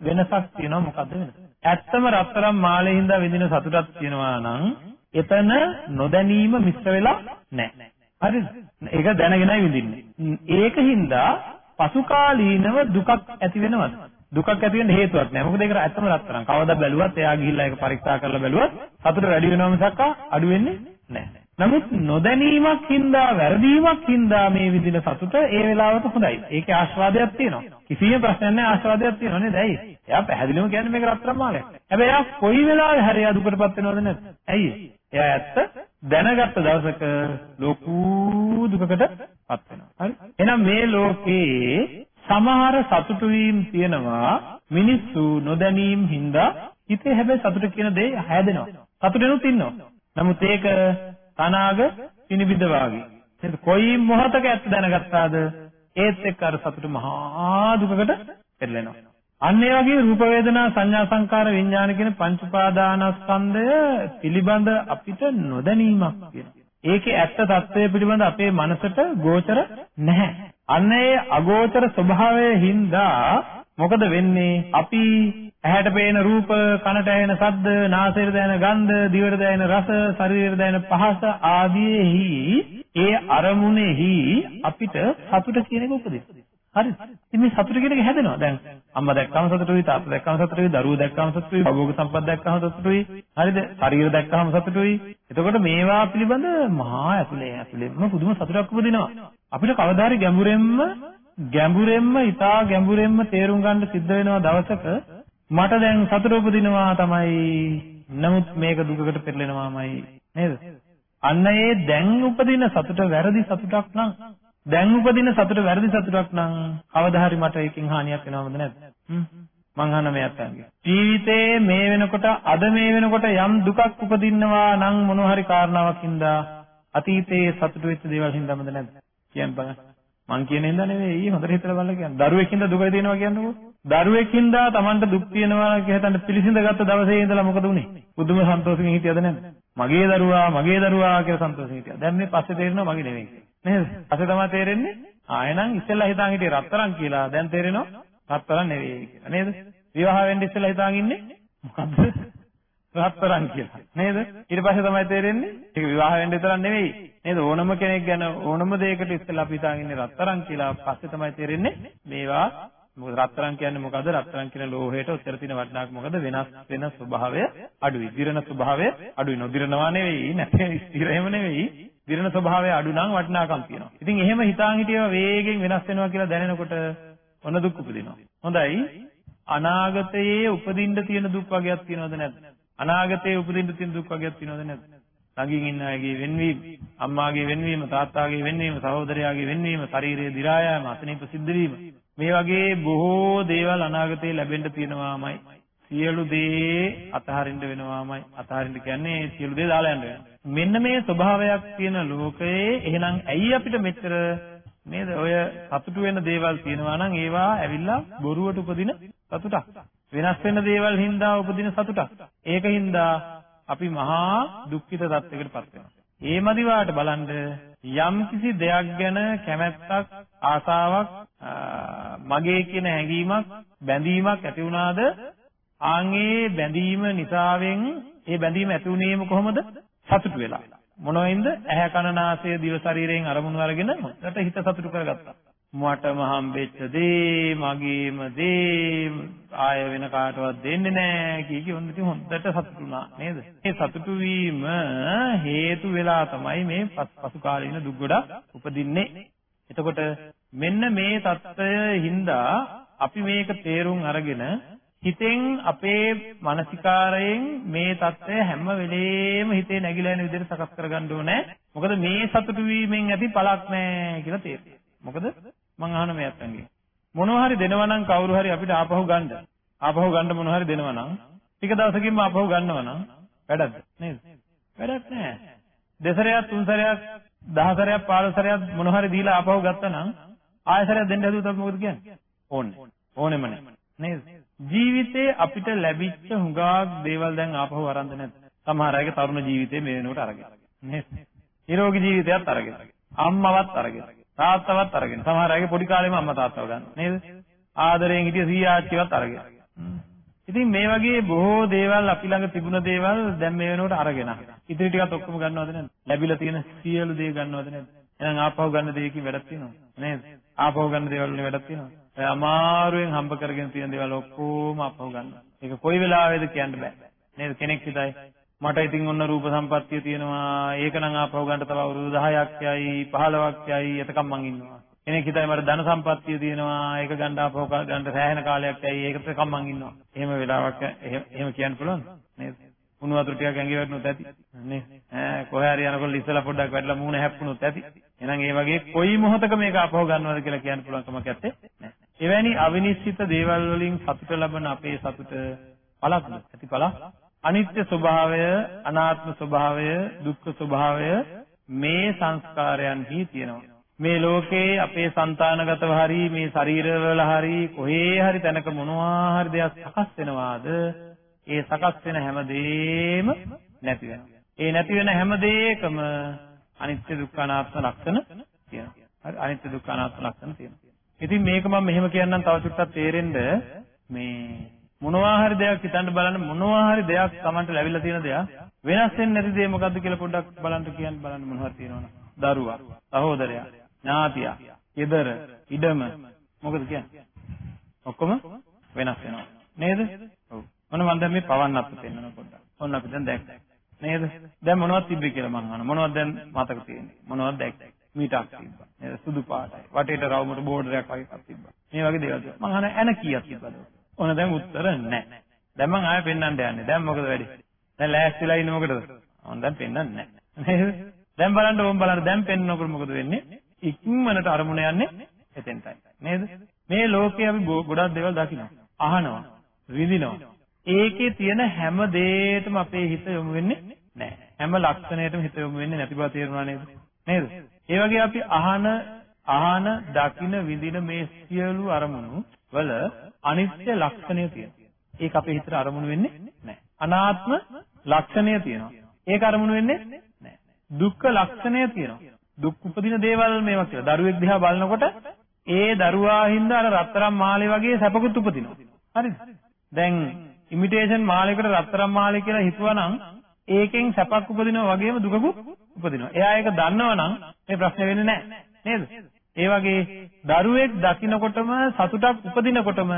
වෙනසක් තියෙනවා මොකද්ද වෙනස? ඇත්තම රත්තරන් මාලේ හින්දා විඳින සතුටක් තියෙනවා නම් එතන නොදැනීම මිශ්‍ර වෙලා නැහැ. හරිද? ඒක දැනගෙනයි විඳින්නේ. ඒකින්ද පසුකාලීනව දුකක් ඇති වෙනවද? දුකක් ඇති වෙන්න හේතුවක් නැහැ. මොකද ඒකට ඇත්තම රත්තරන්. කවදා බැලුවත් එයා ගිහිල්ලා ඒක පරීක්ෂා කරලා බැලුවත් සතුට වැඩි වෙනව මිසක් අඩු වෙන්නේ නැහැ. නමුත් නොදැනීමක් හින්දා වැරදීමක් හින්දා මේ විදින සතුට ඒ වෙලාවට හොඳයි. ඒකේ ආස්වාදයක් තියෙනවා. කිසිම ප්‍රශ්නයක් නැහැ ආස්වාදයක් තියෙනවා නේද? ඇයි? එයා පැහැදිලිවම කියන්නේ මේක රත්තරන් මාලයක්. හැබැයි එයා කොයි වෙලාවෙ හරි එයා දුකටපත් වෙනවද නැද්ද? ඇයි? එයා ඇත්ත දැනගත්ත දවසක ලොකු දුකකටපත් වෙනවා. හරි? එහෙනම් මේ ලෝකේ සමහර සතුටු වීම තියෙනවා මිනිස්සු නොදැනීම් හින්දා හිතේ හැබැයි සතුට කියන දේ හැදෙනවා. සතුටෙනුත් ඉන්නවා. නමුත් ඒක තනාග පිනිබිද වාගේ. නේද? කොයි මොහතක ඇත්ත දැනගත්තාද ඒත් එක්ක අර සතුට මහා දුකකට පෙරලෙනවා. අන්න ඒ වගේ රූප වේදනා සංඥා සංකාර විඥාන කියන පංච උපාදානස්කන්ධය පිළිබඳ අපිට නොදැනීමක් තියෙනවා. ඒකේ ඇත්ත తත්වය පිළිබඳ අපේ මනසට ගෝචර නැහැ. අන්න ඒ අගෝචර ස්වභාවය හින්දා මොකද වෙන්නේ? අපි ඇහැට පේන රූප, කනට ඇහෙන ශබ්ද, නාසයට දැනෙන ගන්ධ, දිවට දැනෙන රස, ශරීරයට දැනෙන පහස ආදීෙහි ඒ අරමුණෙහි අපිට සතුට කියන එක උපදිනවා. හරිද? ඉතින් මේ සතුට කියන එක හැදෙනවා. දැන් අම්මා දැක්කම සතුටුයි, තාත්තා දැක්කම සතුටුයි, දරුවෝ දැක්කම සතුටුයි, භෝග සම්පත් දැක්කම සතුටුයි. හරිද? ශරීර දැක්කම සතුටුයි. එතකොට මේවා පිළිබඳ මහා ඇතුලේ ඇතුලේම පුදුම සතුටක් උපදිනවා. අපිට කවදා හරි ගැඹුරෙන්ම ගැඹුරෙන්ම ඊටා ගැඹුරෙන්ම තේරුම් ගන්න සිද්ධ වෙනවා දවසක මට දැන් සතුට උපදිනවා තමයි. නමුත් මේක දුකකට පෙරලෙනවාමයි නේද? අන්න ඒ දැන් උපදින සතුට වැරදි සතුටක් නම් දැන් උපදින සතුට වැරදි සතුටක් නම් කවදා හරි මට ඒකෙන් හානියක් වෙනවද නැද්ද? මං අහන මේ අතංගේ. ජීවිතේ මේ වෙනකොට අද මේ වෙනකොට යම් දුකක් උපදින්නවා නම් මොන හරි කාරණාවක් හින්දා අතීතයේ සතුට වෙච්ච දේවල් හින්දාමද නැද්ද? කියන්න බලන්න. මං කියන හින්දා නෙවෙයි හොඳට හිතලා බලලා කියන්න. දරුවෙක් හින්දා දුක දෙනවා කියන්නකෝ. දරුවෙක් හින්දා Tamanට දුක් තියෙනවා කියලා හිතන්න පිළිසිඳ ගත්ත දවසේ ඉඳලා මොකද උනේ? පුදුම සන්තෝෂකින් හිටියද නැද්ද? මගේ දරුවා මගේ දරුවා කියලා සන්තෝෂෙන් හිටියා. දැන් මේ පස්සේ තේරෙනවා මගේ නෙවෙයි. නේද? පස්සේ තමයි තේරෙන්නේ ආයෙනම් ඉස්සෙල්ලා හිතාන් හිටියේ රත්තරන් කියලා. දැන් තේරෙනවා රත්තරන් නෙවෙයි කියලා. නේද? විවාහ වෙන්න ඉස්සෙල්ලා හිතාන් ඉන්නේ මොකද්ද? රත්තරන් කියලා. නේද? ඊට පස්සේ තමයි තේරෙන්නේ ඒක විවාහ වෙන්න විතරක් නෙවෙයි. නේද? ඕනම කෙනෙක් ගැන ඕනම දෙයකට ඉස්සෙල්ලා අපි හිතාන් ඉන්නේ රත්තරන් කියලා. පස්සේ තමයි තේරෙන්නේ මේවා මොකද රත්තරන් කියන්නේ මොකද්ද? රත්තරන් කියන ලෝහයට උත්තර තියෙන වටිනාකම මොකද? වෙනස් වෙන ස්වභාවය අඩුයි. දිරන ස්වභාවය අඩුයි. නොදිරනවා නෙවෙයි, නැත්නම් ස්ථිර එහෙම නෙවෙයි. දිරන ස්වභාවය අඩු නම් වටිනාකම් තියෙනවා. ඉතින් එහෙම හිතාන් හිටියව වේගෙන් වෙනස් වෙනවා කියලා දැනෙනකොට ඔන්න දුක් උපදිනවා. හොඳයි. අනාගතයේ උපදින්න තියෙන දුක් වර්ගයක් තියෙනවද නැද්ද? අනාගතයේ උපදින්න තියෙන දුක් වර්ගයක් තියෙනවද නැද්ද? ළඟින් ඉන්න අයගේ වෙන්වීම, අම්මාගේ වෙන්වීම, තාත්තාගේ වෙන්වීම, සහෝදරයාගේ වෙන්වීම, ශරීරයේ දි รา යාම, අසනීප සිද්ධ වීම. මේ වගේ බොහෝ දේවල් අනාගතයේ ලැබෙන්න තියෙනවාමයි. සියලු දේ අතහරින්න වෙනවාමයි. අතහරින්න කියන්නේ සියලු දේ දාලා යන්න වෙනවා. මෙන්න මේ ස්වභාවයක් තියෙන ලෝකයේ එහෙනම් ඇයි අපිට මෙච්චර නේද ඔය සතුටු වෙන දේවල් තියෙනවා නම් ඒවා ඇවිල්ලා බොරුවට උපදින සතුටක්. වෙනස් වෙන දේවල් හින්දා උපදින සතුටක්. ඒක හින්දා අපි මහා දුක්ඛිත තත්යකටපත් වෙනවා. ඒ මදිවාට බලන්න යම් කිසි දෙයක් ගැන කැමැත්තක් ආසාවක් මගේ කියන හැඟීමක් බැඳීමක් ඇති වුණාද ආන්ගේ බැඳීම නිසාවෙන් ඒ බැඳීම ඇති වුණේම කොහොමද සතුටු වෙලා. මොනවෙන්ද? ඇහැ කන නාසය දිව ශරීරයෙන් අරමුණු අරගෙන රට හිත සතුටු කරගත්තා. මටම හම්බෙච්ච දේ මගේම දේ ආය වෙන කාටවත් දෙන්නේ නැහැ කී කිය හොඳට හොඳට සතුටුනා නේද මේ සතුටු වීම හේතු වෙලා තමයි මේ පසු කාලීන දුක් ගොඩක් උපදින්නේ එතකොට මෙන්න මේ தত্ত্বය හින්දා අපි මේක තේරුම් අරගෙන හිතෙන් අපේ මානසිකාරයෙන් මේ தත්ත්වය හැම වෙලේම හිතේ නැగిලා යන විදිහට සකස් කරගන්න ඕනේ. මොකද මේ සතුටු වීමෙන් ඇති පළක් නැහැ කියලා තේරෙනවා. මොකද මං අහන මේ අතංගේ. මොනවා හරි දෙනවා නම් කවුරු හරි අපිට ආපහු ගන්න. ආපහු ගන්න මොනවා හරි දෙනවා නම් ටික දවසකින්ම ආපහු ගන්නවා නම් වැඩක්ද නේද? වැඩක් නැහැ. දෙසරයක් තුන්සරයක් දහසරයක් පාරසරයක් මොනවා හරි දීලා ආපහු ගත්තා නම් ආයසරයක් දෙන්න හැදුවොත් අපි මොකද කියන්නේ? ඕනේ. ඕනෙම නෑ. නේද? ජීවිතේ අපිට ලැබිච්ච හුඟක් දේවල් දැන් ආපහු අරන්ද නැද්ද? සමහර අයගේ තරුණ ජීවිතේ මේ වෙනකොට අරගෙන. නේද? නිරෝගී ජීවිතයත් අරගෙන. අම්මවත් අරගෙන. තාත්තවත් අරගෙන. සමහර අයගේ පොඩි කාලේම අම්මා තාත්තව ගන්න. නේද? ආදරයෙන් හිටිය සීයා ආච්චිවත් අරගෙන. ඉතින් මේ වගේ බොහෝ දේවල් අපි ළඟ තිබුණ දේවල් දැන් මේ වෙනකොට අරගෙන. ඉතින් ටිකත් ඔක්කොම ගන්නවද නැද්ද? ලැබිලා තියෙන සියලු දේ ගන්නවද නැද්ද? එහෙනම් ආපහු ගන්න දෙයකින් වැඩක් තියෙනවද? නේද? ආපහු ගන්න දේවල් වලින් වැඩක් තියෙනවද? ඔය අමාරුවෙන් හම්බ කරගෙන තියෙන දේවල් ඔක්කොම ආපහු ගන්නවා. ඒක කොයි වෙලාවෙද කියන්න බෑ. නේද? කෙනෙක් හිතයි මට ඉතින් ඔන්න රූප සම්පත්තිය තියෙනවා. ඒක නම් ආපහු ගන්න තව අවුරුදු 10ක් යයි 15ක් යයි එතකම් මං ඉන්නවා. කෙනෙක් හිතයි මට ධන සම්පත්තිය තියෙනවා. ඒක ගන්න ආපහු ගන්න සෑහෙන කාලයක් යයි. ඒකට කම්මන් ඉන්නවා. එහෙම වෙලාවක් එහෙම කියන්න පුළුවන්ද? නේද? උණු වතුර ටිකක් ඇඟේ වැටුනොත් ඇති. නේ? ඈ කොහේ හරි යනකොට ඉස්සලා පොඩ්ඩක් වැටලා මූණ හැප්පුණොත් ඇති. එහෙනම් ඒ වගේ කොයි මොහොතක මේක ආපහු ගන්නවද කියලා කියන්න පුළුවන් කමක් නැත්තේ. එවැනි අවිනිශ්චිත දේවල් වලින් සතුට ලබන අපේ සතුට පළක්. ඇතිපල අනිත්‍ය ස්වභාවය අනාත්ම ස්වභාවය දුක්ඛ ස්වභාවය මේ සංස්කාරයන්හි තියෙනවා. මේ ලෝකේ අපේ సంతානගතව හරි මේ ශරීරවල හරි කොහේ හරි තැනක මොනවා හරි දෙයක් සකස් වෙනවාද? ඒ සකස් වෙන හැමදේම නැති වෙනවා. ඒ නැති වෙන හැම දෙයකම අනිත්‍ය දුක්ඛ අනාත්ම ලක්ෂණ තියෙනවා. හරි අනිත්‍ය දුක්ඛ අනාත්ම ලක්ෂණ තියෙනවා. ඉතින් මේක මම මෙහෙම කියන්නම් තව චුට්ටක් තේරෙන්න මේ මොනවා හරි දෙයක් හිතන්න බලන්න මොනවා හරි දෙයක් Tamanට ලැබිලා තියෙන දෙයක් වෙනස් වෙන්නේ නැති දේ මොකද්ද කියලා පොඩ්ඩක් බලන්න කියන්න බලන්න මොනවද තියෙනවද? දරුවා, සහෝදරයා, ඥාතියා, ගෙදර, ඉඩම මොකද කියන්නේ? ඔක්කොම වෙනස් වෙනවා. නේද? ඔව්. මොන මන් දැන් මේ පවන්නත් පෙන්නන පොඩ්ඩක්. ඔන්න අපි දැන් දැක්කා. නේද? දැන් මොනවද තිබ්බේ කියලා මං අහනවා. මොනවද දැන් මතක තියෙන්නේ? මොනවද දැක්කේ? මීටක් තිබ්බා. නේද? සුදු පාටයි. වටේට රවුමට බෝඩරයක් වගේ එකක් තිබ්බා. මේ වගේ දේවල් තිබ්බා. මං අහන ඇන කීයක් තිබ්බද? ඔන්න දැන් උත්තර නැහැ. දැන් මං ආයෙ පෙන්වන්න යන්නේ. දැන් මොකද වෙන්නේ? දැන් ලෑස්තිලා ඉන්නේ මොකටද? ඔන්න දැන් පෙන්වන්නේ නැහැ. නේද? දැන් බලන්න ඕම් බලන්න දැන් පෙන්වනකොට මොකද වෙන්නේ? ඉක්මනට අරමුණ යන්නේ එතෙන්ටයි. නේද? මේ ලෝකේ අපි ගොඩක් දේවල් දකිනවා. අහනවා. විඳිනවා. ඒකේ තියෙන හැම දෙයකටම අපේ හිත යොමු වෙන්නේ නැහැ. හැම ලක්ෂණයකටම හිත යොමු වෙන්නේ නැති බව තේරුණා නේද? නේද? ඒ වගේ අපි අහන අහන දකින විඳින මේ සියලු අරමුණු වල අනිත්‍ය ලක්ෂණය තියෙනවා. ඒක අපේ හිතට අරමුණු වෙන්නේ නැහැ. අනාත්ම ලක්ෂණය තියෙනවා. ඒක අරමුණු වෙන්නේ නැහැ. දුක්ඛ ලක්ෂණය තියෙනවා. දුක් උපදින දේවල් මේවා කියලා. දරුවෙක් දිහා බලනකොට ඒ දරුවා හින්දා අර රත්තරන් මාලේ වගේ සැපකුත් උපදිනවා. හරිද? දැන් ඉමිටේෂන් මාලයකට රත්තරන් මාලේ කියලා හිතුවනම් ඒකෙන් සැපක් උපදිනවා වගේම දුකකුත් උපදිනවා. එයා ඒක දන්නවනම් මේ ප්‍රශ්නේ වෙන්නේ නැහැ. නේද? ඒ වගේ දරුවෙක් දකින්නකොටම සතුටක් උපදිනකොටම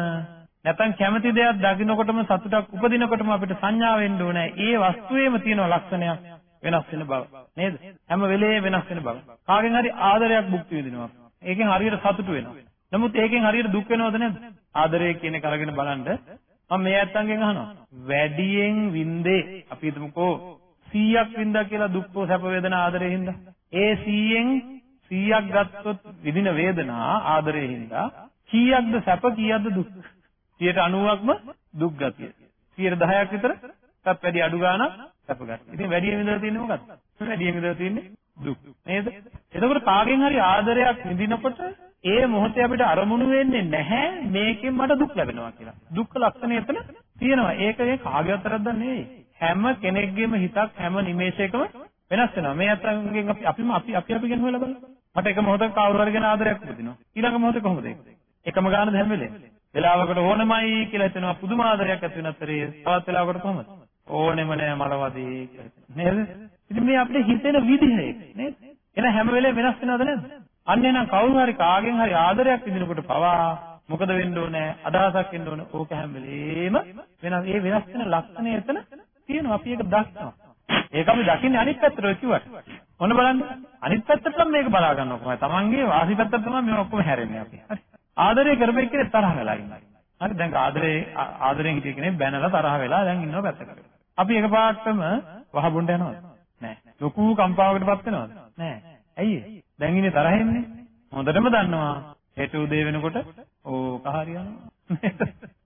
නැත්නම් කැමති දෙයක් දකින්නකොටම සතුටක් උපදිනකොටම අපිට සංඥා වෙන්න ඕනේ. ඒ වස්තුවේම තියෙන ලක්ෂණයක් වෙනස් වෙන බව. නේද? හැම වෙලේම වෙනස් වෙන බව. කාගෙන් හරි ආදරයක් භුක්ති විඳිනවා. ඒකෙන් හරියට සතුටු වෙනවා. නමුත් ඒකෙන් හරියට දුක් වෙනවද නැද්ද? ආදරය කියන එක අරගෙන බලන්න මම මේ ඇත්තන්ගෙන් අහනවා. වැඩියෙන් වින්දේ අපි හිතමුකෝ 100ක් වින්දා කියලා දුක්ඛෝ සැප වේදනා ආදරේ හින්දා. ඒ 100න් 100ක් ගත්තොත් විඳින වේදනා ආදරේ හින්දා කීයක්ද සැප කීයක්ද දුක්? 90%ක්ම දුක් ගතිය. 10%ක් විතර සැප වැඩි අඩු ගාණක් සැප ගතිය. ඉතින් වැඩියෙන් විඳලා තියෙන්නේ මොකක්ද? වැඩියෙන් විඳලා තියෙන්නේ දුක්. නේද? එතකොට කාගෙන් හරි ආදරයක් විඳිනකොට ඒ මොහොතේ අපිට අරමුණු වෙන්නේ නැහැ මේකෙන් මට දුක් ලැබෙනවා කියලා. දුක්ඛ ලක්ෂණය එතන තියෙනවා. ඒක ඒ කාගේවත් වැරද්දක් නෙවෙයි. හැම කෙනෙක්ගේම හිතක් හැම නිමේෂයකම වෙනස් වෙනවා. මේ අතංගෙන් අපි අපිම අපි අපි අපි ගැන හොයලා බලමු. මට එක මොහොතක කවුරු හරි ගැන ආදරයක් උපදිනවා. ඊළඟ මොහොතේ කොහොමද ඒක? එකම ගානද හැම වෙලේම. වෙලාවකට ඕනමයි කියලා හිතෙනවා පුදුම ආදරයක් ඇති වෙන අතරේ තවත් වෙලාවකට කොහොමද? ඕනෙම නෑ මලවදී කියලා. නේද? ඉතින් මේ අපිට හිතෙන විදිහ ඒක නේද? එන හැම වෙලේම වෙනස් වෙනවද නැද්ද? අන්න එහෙනම් කවුරු හරි කාගෙන් හරි ආදරයක් විඳිනකොට පවා මොකද වෙන්න ඕනේ? අදහසක් එන්න ඕනේ. ඕක හැම වෙලේම වෙනස්. ඒ වෙනස් වෙන ලක්ෂණය එතන තියෙනවා. අපි ඒක දක්නවා. ඒක අපි දකින්නේ අනිත් පැත්තට ඔය කිව්වට. ඔන්න බලන්න. අනිත් පැත්තට නම් මේක බලා ගන්න ඕකමයි. Tamange වාසි පැත්තට තමයි මේ ඔක්කොම හැරෙන්නේ අපි. හරි. ආදරය කරපෙක් කෙනෙක් තරහ වෙලා ඉන්නවා. හරි දැන් ආදරේ ආදරෙන් හිටිය කෙනෙක් බැනලා තරහ වෙලා දැන් ඉන්නවා පැත්තකට. අපි එකපාරටම වහබොන්න යනවද? නෑ. ලොකු කම්පාවකටපත් වෙනවද? නෑ. ඇයි දැන් ඉන්නේ තරහෙන්නේ. හොඳටම දන්නවා. හෙට උදේ වෙනකොට ඕක හරියනවා.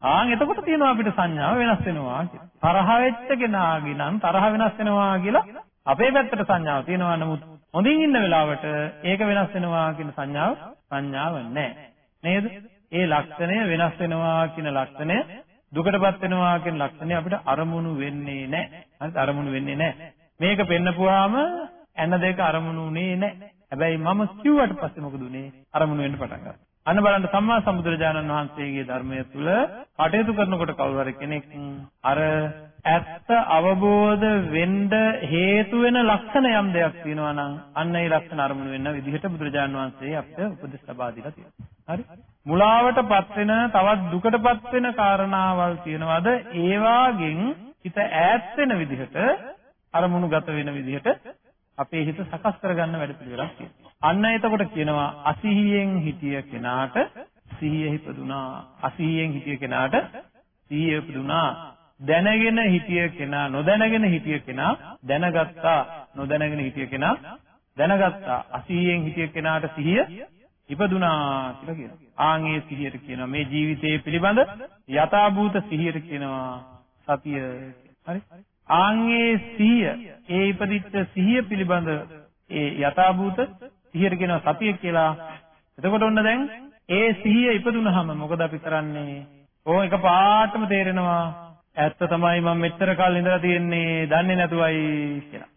ආන් එතකොට තියෙනවා අපිට සංඥාව වෙනස් වෙනවා කියලා. තරහ වෙච්ච කෙනාගේ නම් තරහ වෙනස් වෙනවා කියලා අපේ පැත්තට සංඥාව තියෙනවා. නමුත් හොඳින් ඉන්න වෙලාවට ඒක වෙනස් වෙනවා කියන සංඥාව සංඥාව නැහැ. නේද? ඒ ලක්ෂණය වෙනස් වෙනවා කියන ලක්ෂණය දුකටපත් වෙනවා කියන ලක්ෂණය අපිට අරමුණු වෙන්නේ නැහැ. හරිද? අරමුණු වෙන්නේ නැහැ. මේක පෙන්නපුවාම ඇන දෙක අරමුණු උනේ නැහැ. හැබැයි මම කිව්වට පස්සේ මොකද උනේ? අරමුණු වෙන්න පටන් ගත්තා. අන්න බලන්න සම්මා සම්බුදුරජාණන් වහන්සේගේ ධර්මය තුල කටයුතු කරනකොට කවුරු හරි කෙනෙක් අර ඇත්ත අවබෝධ වෙන්න හේතු වෙන ලක්ෂණ යම් දෙයක් තියෙනවා නම් අන්න ඒ ලක්ෂණ අරමුණු වෙන විදිහට බුදුරජාණන් වහන්සේ අපිට උපදෙස් ලබා දීලා තියෙනවා. හරි? මුලාවටපත් වෙන තවත් දුකටපත් වෙන කාරණාවල් තියෙනවාද? ඒ වාගෙන් හිත ඈත් වෙන විදිහට අරමුණු ගත වෙන විදිහට අපේ හිත සකස් කරගන්න වැඩපිළිවෙලක් තියෙනවා. අන්න එතකොට කියනවා අසිහියෙන් හිටිය කෙනාට සිහිය ඉපදුනා. අසිහියෙන් හිටිය කෙනාට සිහිය ඉපදුනා. දැනගෙන හිටිය කෙනා නොදැනගෙන හිටිය කෙනා දැනගත්තා. නොදැනගෙන හිටිය කෙනා දැනගත්තා. අසිහියෙන් හිටිය කෙනාට සිහිය ඉපදුනා කියලා කියනවා. ආන්ගේ සිහියට කියනවා මේ ජීවිතයේ පිළිබඳ යථාභූත සිහියට කියනවා සතිය. හරි? ආන්ගේ සිහිය ඒ ඉපදිච්ච සිහිය පිළිබඳ ඒ යථාභූත සිහියට කියනවා සතිය කියලා. එතකොට ඔන්න දැන් ඒ සිහිය ඉපදුනහම මොකද අපි කරන්නේ? ඕ එක පාටම තේරෙනවා ඇත්ත තමයි මම මෙච්චර කල් ඉඳලා තියෙන්නේ දන්නේ නැතුවයි කියලා.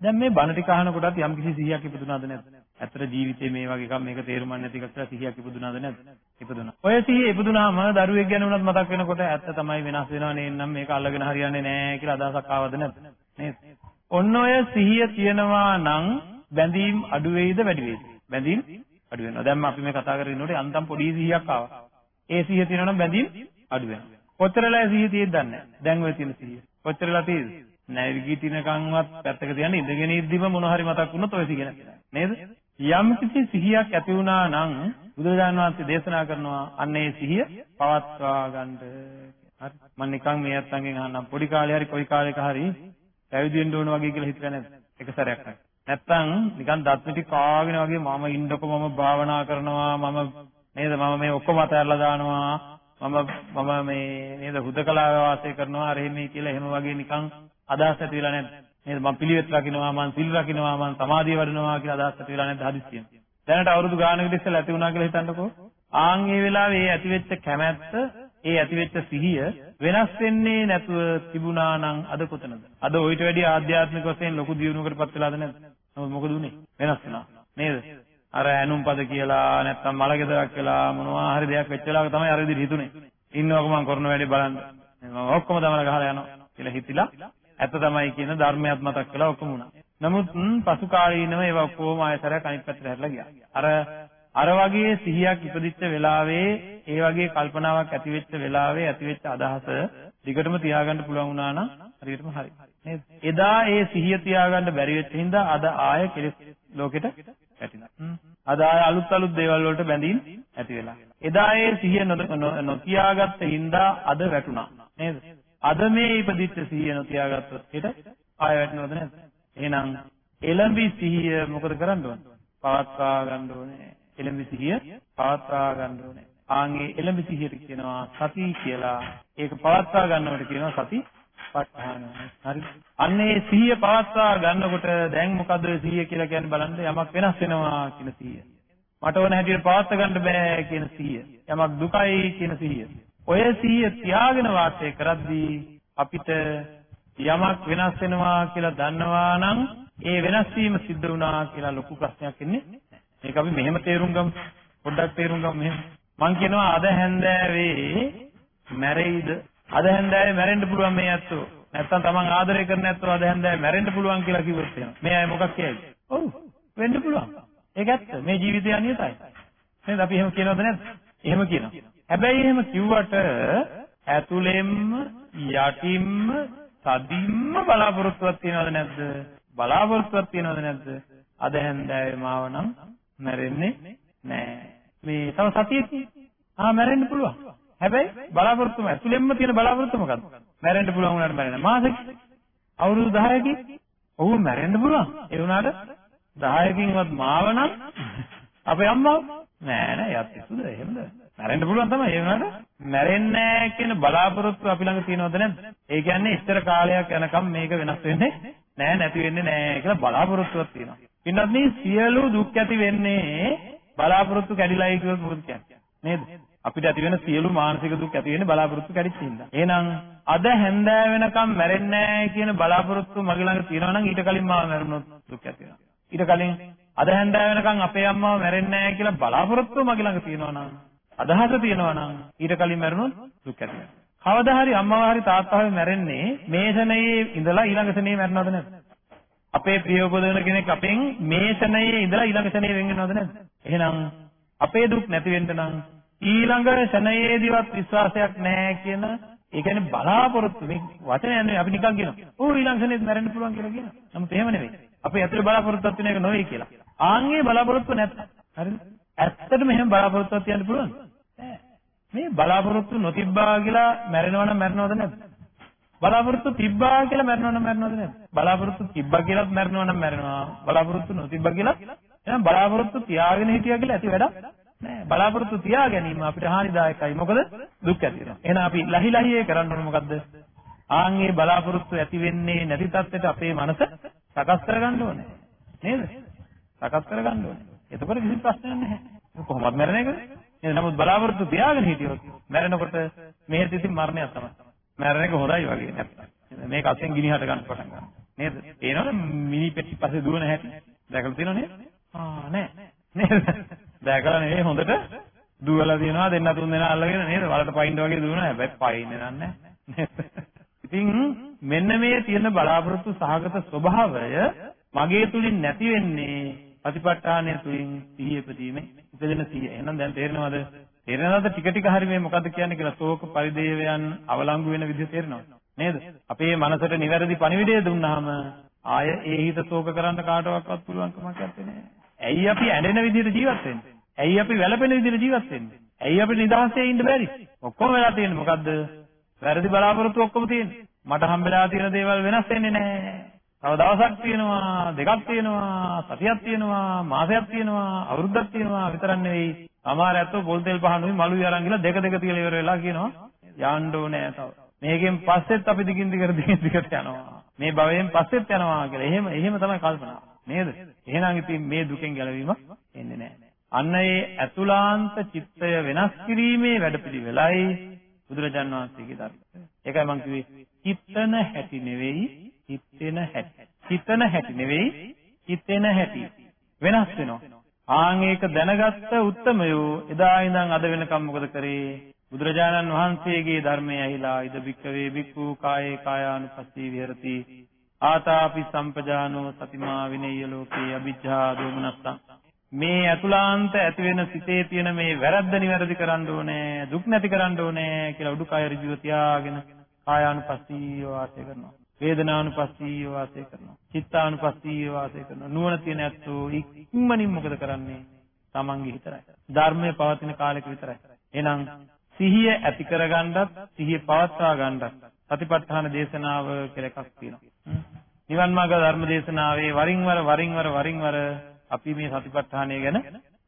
දැන් මේ බණ ටික අහනකොටත් යම් කිසි සිහියක් ඉපදුනාද නැද්ද? ඇත්තට ජීවිතේ මේ වගේ එකක් මේක තේරුම් ගන්න නැති එකක් කියලා සිහියක් ඉපදුනාද නැද්ද? ඉපදුනා. ඔය සිහිය ඉපදුනාම දරුවෙක් ගැන උනත් මතක් වෙනකොට ඇත්ත තමයි වෙනස් වෙනව නේනම් මේක අල්ලගෙන හරියන්නේ නැහැ කියලා අදහසක් ආවද නැද්ද? නේද? ඔන්න ඔය සිහිය තියෙනවා නම් බැඳීම් අඩු වෙයිද වැඩි වෙයිද? බැඳීම් අඩු වෙනවා. දැන් අපි මේ කතා කරගෙන ඉන්නකොට අන්තම් පොඩි සිහියක් ආවා. ඒ සිහිය තියෙනවා නම් බැඳීම් අඩු වෙනවා. කොච්චරලා සිහිය තියෙද්ද දන්නේ නැහැ. දැන් ඔය තියෙන සිහිය. කොච්චරලා තියෙද? නැවිගිටිනකන්වත් පැත්තක තියන්න ඉඳගෙන ඉද්දිම මොන හරි මතක් වුණොත් ඔය සිහිය නේද? යම් කිසි සිහියක් ඇති වුණා නම් බුදුරජාණන් වහන්සේ දේශනා කරනවා අන්න ඒ සිහිය පවත්වා ගන්න. හරි. මම නිකන් මේ අත්තන්ගෙන් අහන්නම් පොඩි කාලේ හරි කොයි කාලයක හරි පැවිදි වෙන්න ඕන වගේ කියලා හිතලා නැද්ද? එක සැරයක් හරි. නැත්තම් නිකන් දත් මිටි කාගෙන වගේ මම ඉන්නකො මම භාවනා කරනවා මම නේද? මම මේ ඔක්කොම අතහැරලා දානවා. මම මම මේ නේද? හුදකලා වාසය කරනවා. අර එහෙමයි කියලා එහෙම වගේ නිකන් අදහස් ඇති වෙලා නැද්ද? නේද? මම පිළිවෙත් රකින්නවා මම සිල් රකින්නවා මම සමාධිය වඩනවා කියලා අදහස් ඇති වෙලා නැද්ද? හදිස්සියෙන් දැනට අවුරුදු ගානකට ඉස්සෙල්ලා ඇති වුණා කියලා හිතන්නකෝ. ආන් ඒ වෙලාවේ ඒ ඇතිවෙච්ච කැමැත්ත ඒ ඇතිවෙච්ච සිහිය වෙනස් වෙන්නේ නැතුව තිබුණා නම් අද කොතනද? අද ඔయిత වැඩි ආධ්‍යාත්මික වශයෙන් ලොකු දියුණුවකටපත් වෙලාද නැද්ද? නමුත් මොකද උනේ වෙනස් වුණා නේද අර ඇනුම් පද කියලා නැත්තම් මලගෙදරක් කියලා මොනවා හරි දෙයක් වෙච්ච වෙලාවක තමයි අර විදිහට හිතුනේ. ඉන්නවක මම කරන වැඩේ බලන්න. මම ඔක්කොම තමල ගහලා යනවා කියලා හිතිලා ඇත්ත තමයි කියන ධර්මයක් මතක් කළා ඔක්කොම වුණා. නමුත් පසු කාලීනව ඒවා ඔක්කොම ආයතරයක් අනිත් පැත්තට හැරලා ගියා. අර අර වගේ සිහියක් ඉපදිච්ච වෙලාවේ ඒ වගේ කල්පනාවක් ඇති වෙච්ච වෙලාවේ ඇති වෙච්ච අදහස දිගටම තියාගන්න පුළුවන් වුණා නම් හරියටම හරි. නේද? එදා ඒ සිහිය තියාගන්න බැරි වෙච්ච හින්දා අද ආය කෙලෙස් ලෝකෙට වැටිලා. අද ආය අලුත් අලුත් දේවල් වලට බැඳීම් ඇති වෙලා. එදා ඒ සිහිය නොතියාගත්ත හින්දා අද වැටුණා. නේද? අද මේ ඉපදිච්ච සිහිය නොතියාගත්තොත් හෙට ආය වැටෙනවද නැද්ද? එහෙනම් එළඹි සිහිය මොකද කරන්න ඕනේ? පවත්වා ගන්න ඕනේ. එළඹි සිහිය පවත්වා ගන්න ඕනේ. ආන්ගේ එළඹි සිහියට කියනවා සති කියලා. ඒක පවත්වා ගන්නවට කියනවා සති පට්ඨාන. හරි. අන්නේ සිහිය පවත්වා ගන්නකොට දැන් මොකද ඔය සිහිය කියලා කියන්නේ බලන්න යමක් වෙනස් වෙනවා කියන සිහිය. මට ඕන හැටියට පවත්වා ගන්න බෑ කියන සිහිය. යමක් දුකයි කියන සිහිය. ඔය සිහිය තියාගෙන වාසය කරද්දී අපිට යමක් වෙනස් වෙනවා කියලා දන්නවා නම් ඒ වෙනස් වීම සිද්ධ වුණා කියලා ලොකු ප්‍රශ්නයක් එන්නේ නැහැ. මේක අපි මෙහෙම තේරුම් ගමු. පොඩ්ඩක් තේරුම් ගමු මෙහෙම. මං කියනවා අද හැන්දෑවේ මැරෙයිද අද හැන්දෑවේ මැරෙන්න පුළුවන් මේ ඇත්තෝ. නැත්තම් Taman ආදරය කරන ඇත්තෝ අද හැන්දෑවේ මැරෙන්න පුළුවන් කියලා කිව්වොත් එහෙම. මේ අය මොකක් කියයිද? ඔව්. වෙන්න පුළුවන්. ඒක ඇත්ත. මේ ජීවිතය අනියතයි. නේද? අපි එහෙම කියනවද නැද්ද? එහෙම කියනවා. හැබැයි එහෙම කිව්වට ඇතුළෙන්ම යටින්ම තදින්ම බලාපොරොත්තුවක් තියනවද නැද්ද? බලාපොරොත්තුවක් තියනවද නැද්ද? අද හැන්දෑවේ මාව නම් මැරෙන්නේ නෑ. මේ තව සතියකින් ආ මැරෙන්න පුළුවන්. හැබැයි බලාපොරොත්තුම ඇතුළෙන්ම තියෙන බලාපොරොත්තු මොකද්ද? මැරෙන්න පුළුවන් වුණාට මැරෙන්නේ මාසෙක අවුරුදු 10කින් ඔව් මැරෙන්න පුළුවන්. ඒ වුණාට 10කින්වත් මාව නම් අපේ අම්මා නෑ නෑ යත් ඉස්සුද එහෙමද? මැරෙන්න පුළුවන් තමයි. ඒ වුණාට මැරෙන්නේ නෑ කියන බලාපොරොත්තු අපි ළඟ තියෙනවද නැද්ද? ඒ කියන්නේ ඉතර කාලයක් යනකම් මේක වෙනස් වෙන්නේ නෑ නැති වෙන්නේ නෑ කියලා බලාපොරොත්තුවක් තියෙනවා. ඉන්නත් මේ සියලු දුක් ඇති වෙන්නේ බලාපොරොත්තු කැඩිලායි කියොත් මොකද කියන්නේ? නේද? අපිට ඇති වෙන සියලු මානසික දුක් ඇති වෙන්නේ බලාපොරොත්තු කැඩිච්ච හින්දා. එහෙනම් අද හැන්දෑ වෙනකම් මැරෙන්නේ නැහැ කියන බලාපොරොත්තු මගේ ළඟ තියෙනවා නම් ඊට කලින් මාව මැරුණොත් දුක් ඇති වෙනවා. ඊට කලින් අද හැන්දෑව වෙනකන් අපේ අම්මව මැරෙන්නේ නැහැ කියලා බලාපොරොත්තුව මගේ ළඟ තියෙනවා නම් අදහස තියෙනවා නම් ඊට කලින් මැරුණොත් දුක් ඇති වෙනවා. කවදා හරි අම්මව හරි තාත්තව හරි මැරෙන්නේ මේ ශනයේ ඉඳලා ඊළඟ ශනයේ මැරෙනවද නැද්ද? අපේ ප්‍රිය උපදවන කෙනෙක් අපෙන් මේ ශනයේ ඉඳලා ඊළඟ ශනයේ වෙන් වෙනවද නැද්ද? එහෙනම් අපේ දුක් නැති වෙන්න නම් ඊළඟ ශනයේදීවත් විශ්වාසයක් නැහැ කියන ඒ කියන්නේ බලාපොරොත්තු මේ වචනය නෙවෙයි අපි නිකන් කියනවා. ඕ ඊළඟ ශනේත් මැරෙන්න පුළුවන් කියලා කියනවා. නමුත් එහෙම නෙවෙයි. අපේ ඇතුලේ බලාපොරොත්තුවක් තියෙන එක නෙවෙයි කියලා. ආන්ගේ බලාපොරොත්තුව නැත්නම් හරිද? ඇත්තටම එහෙම බලාපොරොත්තුවක් තියන්න පුළුවන්ද? මේ බලාපොරොත්තු නොතිබ්බා කියලා මැරෙනවා නම් මැරෙනවද නැද්ද? බලාපොරොත්තු තිබ්බා කියලා මැරෙනවා නම් මැරෙනවද නැද්ද? බලාපොරොත්තු තිබ්බා කියලාත් මැරෙනවා නම් මැරෙනවා. බලාපොරොත්තු නොතිබ්බා කියලා එහෙනම් බලාපොරොත්තු තියාගෙන හිටියා කියලා ඇති වැඩක් නෑ. බලාපොරොත්තු තියා ගැනීම අපිට හානිදායකයි. මොකද දුක් ඇති වෙනවා. එහෙනම් අපි ලහි ලහියේ කරන්න ඕනේ මොකද්ද? ආන්ගේ බලාපොරොත්තු ඇති වෙන්නේ නැති තත්ත්වයට අපේ මනස සකස් කරගන්න ඕනේ. නේද? සකස් කරගන්න ඕනේ. එතකොට කිසි ප්‍රශ්නයක් නැහැ. කොහොමද මැරෙන එකද? නේද? නමුත් බලාපොරොත්තු තියාගෙන හිටියොත් මැරෙනකොට මෙහෙත් ඉතින් මරණයක් තමයි. මැරෙන එක හොඳයි වගේ නැත්නම්. මේක අතෙන් ගිනිහට ගන්න පටන් ගන්නවා. නේද? ඒනවනේ මිනි පෙට්ටි පස්සේ දුවන හැටි. දැකලා තියෙනව නේද? ආ නෑ. නේද? දැකලා නෙවෙයි හොඳට දුවලා තියෙනවා දෙන්න තුන් දෙනා අල්ලගෙන නේද? වලට පයින්න වගේ දුවනවා. හැබැයි පයින්නේ නැහැ. ඉතින් මෙන්න මේ තියෙන බලාපොරොත්තු සහගත ස්වභාවය මගේ තුලින් නැති වෙන්නේ ප්‍රතිපත්තානය තුලින් සිහිය ප්‍රතිමේ ඉපදෙන සිහිය. එහෙනම් දැන් තේරෙනවද? තේරෙනවද ටික ටික හරි මේ මොකද්ද කියන්නේ කියලා ශෝක පරිදේවයන් අවලංගු වෙන විදිහ තේරෙනවද? නේද? අපේ මනසට නිවැරදි පණිවිඩය දුන්නාම ආය ඒ හිත ශෝක කරන්න කාටවත් පුළුවන් කමක් නැත්තේ. ඇයි අපි ඇඬෙන විදිහට ජීවත් වෙන්නේ? ඇයි අපි වැළපෙන විදිහට ජීවත් වෙන්නේ? ඇයි අපිට නිදහසේ ඉන්න බැරි? ඔක්කොම වෙලා තියෙන්නේ මොකද්ද? වැරදි බලාපොරොත්තු ඔක්කොම තියෙන්නේ. මට හම්බෙලා තියෙන දේවල් වෙනස් වෙන්නේ නැහැ. තව දවසක් තියෙනවා, දෙකක් තියෙනවා, සතියක් තියෙනවා, මාසයක් තියෙනවා, අවුරුද්දක් තියෙනවා විතරක් නෙවෙයි. අමාර ඇත්තෝ පොල් තෙල් පහනුයි මලුයි අරන් ගිහලා දෙක දෙක තියලා ඉවර වෙලා කියනවා යන්න ඕනේ තව. මේකෙන් පස්සෙත් අපි දිගින් දිගට දිගින් දිගට යනවා. මේ භවයෙන් පස්සෙත් යනවා කියලා. එහෙම එහෙම තමයි කල්පනාව. නේද? එහෙනම් ඉතින් මේ දුකෙන් ගැලවීමක් එන්නේ නැහැ. අන්න ඒ අතුලාන්ත චිත්තය වෙනස් කිරීමේ වැඩපිළිවෙලයි බුදුරජාන් වහන්සේගේ ධර්මය. ඒකයි මම කිව්වේ හිතන හැටි නෙවෙයි හිතෙන හැටි. හිතන හැටි නෙවෙයි හිතෙන හැටි. වෙනස් වෙනවා. ආන් ඒක දැනගත්ත උත්තමයෝ එදා ඉඳන් අද වෙනකම් මොකද කරේ? බුදුරජාණන් වහන්සේගේ ධර්මය ඇහිලා ඉද බික්කවේ බික්ඛු කායේ කායානුපස්සී විහෙරති ආතාපි සම්පජානෝ සතිමා විනේය ලෝකේ අ비ජ්ජා දෝමනස්සං. මේ අතුලාන්ත ඇති වෙන සිතේ තියෙන මේ වැරද්ද නිවැරදි කරන්න ඕනේ දුක් නැති කරන්න ඕනේ කියලා උඩුකය ඍජුව තියාගෙන කායානුපස්සීව වාසය කරනවා. වේදනානුපස්සීව වාසය කරනවා. චිත්තානුපස්සීව වාසය කරනවා. නුවණ තියෙන ඇත්තෝ ඉක්මනින් මොකද කරන්නේ? තමන්ගේ හිතරයි. ධර්මයේ පවතින කාලෙක විතරයි. එහෙනම් සිහිය ඇති කරගන්නත් සිහිය පවත්වා ගන්නත් සතිපට්ඨාන දේශනාව කියලා එකක් තියෙනවා නිවන් මාර්ග ධර්ම දේශනාවේ වරින් වර වරින් වර වරින් වර අපි මේ සතිපට්ඨානය ගැන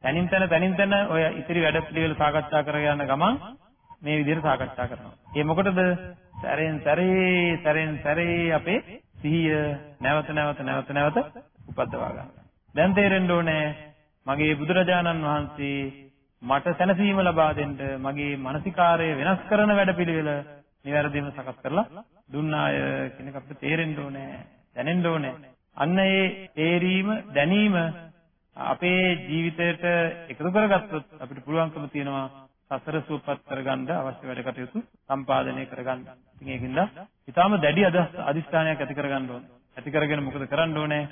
තනින් තන තනින් තන ඔය ඉතිරි වැඩ පිළිවෙල සාකච්ඡා කරගෙන යන ගමන් මේ විදිහට සාකච්ඡා කරනවා. ඒ මොකටද? සැරෙන් සැරේ සැරෙන් සැරේ අපේ සිහිය නැවත නැවත නැවත නැවත උපද්දවා ගන්න. දැන් තේරෙන්න ඕනේ මගේ බුදුරජාණන් වහන්සේ මට සැනසීම ලබා දෙන්න මගේ මානසිකාරය වෙනස් කරන වැඩපිළිවෙල නිවැරදිව සකස් කරලා දුන්නාය කියන එක අපිට තේරෙන්න ඕනේ දැනෙන්න ඕනේ අන්න ඒ තේරීම දැනීම අපේ ජීවිතයට එකතු කරගත්තොත් අපිට පුළුවන්කම තියෙනවා සසර සුවපත් කරගන්න අවශ්‍ය වැඩ කටයුතු සම්පාදනය කරගන්න. ඉතින් ඒකින්ද ඊටාම දැඩි අදිස්ථානයක් ඇති කරගන්න ඕනේ. ඇති කරගෙන මොකද කරන්න ඕනේ?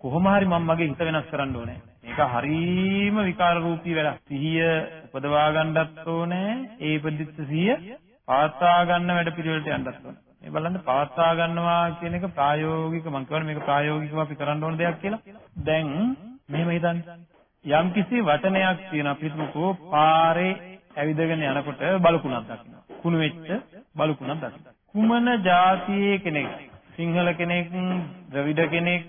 කොහොම හරි මම මගේ හිත වෙනස් කරන්න ඕනේ. මේක හරීම විකාර රූපී වැඩක්. සිහිය උපදවා ගන්නත් ඕනේ. ඒ ඉපදිච්ච සිහිය පාත්වා ගන්න වැඩ පිළිවෙලට යන්නත් ඕනේ. මේ බලන්න පවත්වා ගන්නවා කියන එක ප්‍රායෝගික මම කියවනේ මේක ප්‍රායෝගිකව අපි කරන්න ඕන දෙයක් කියලා. දැන් මෙහෙම හිතන්න. යම් කිසි වචනයක් තියෙන අපිටුකෝ පාරේ ඇවිදගෙන යනකොට බලුකුණක් දකින්න. කුණු වෙච්ච බලුකුණක් දකින්න. කුමන જાතියේ කෙනෙක් සිංහල කෙනෙක්, ද්‍රවිඩ කෙනෙක්,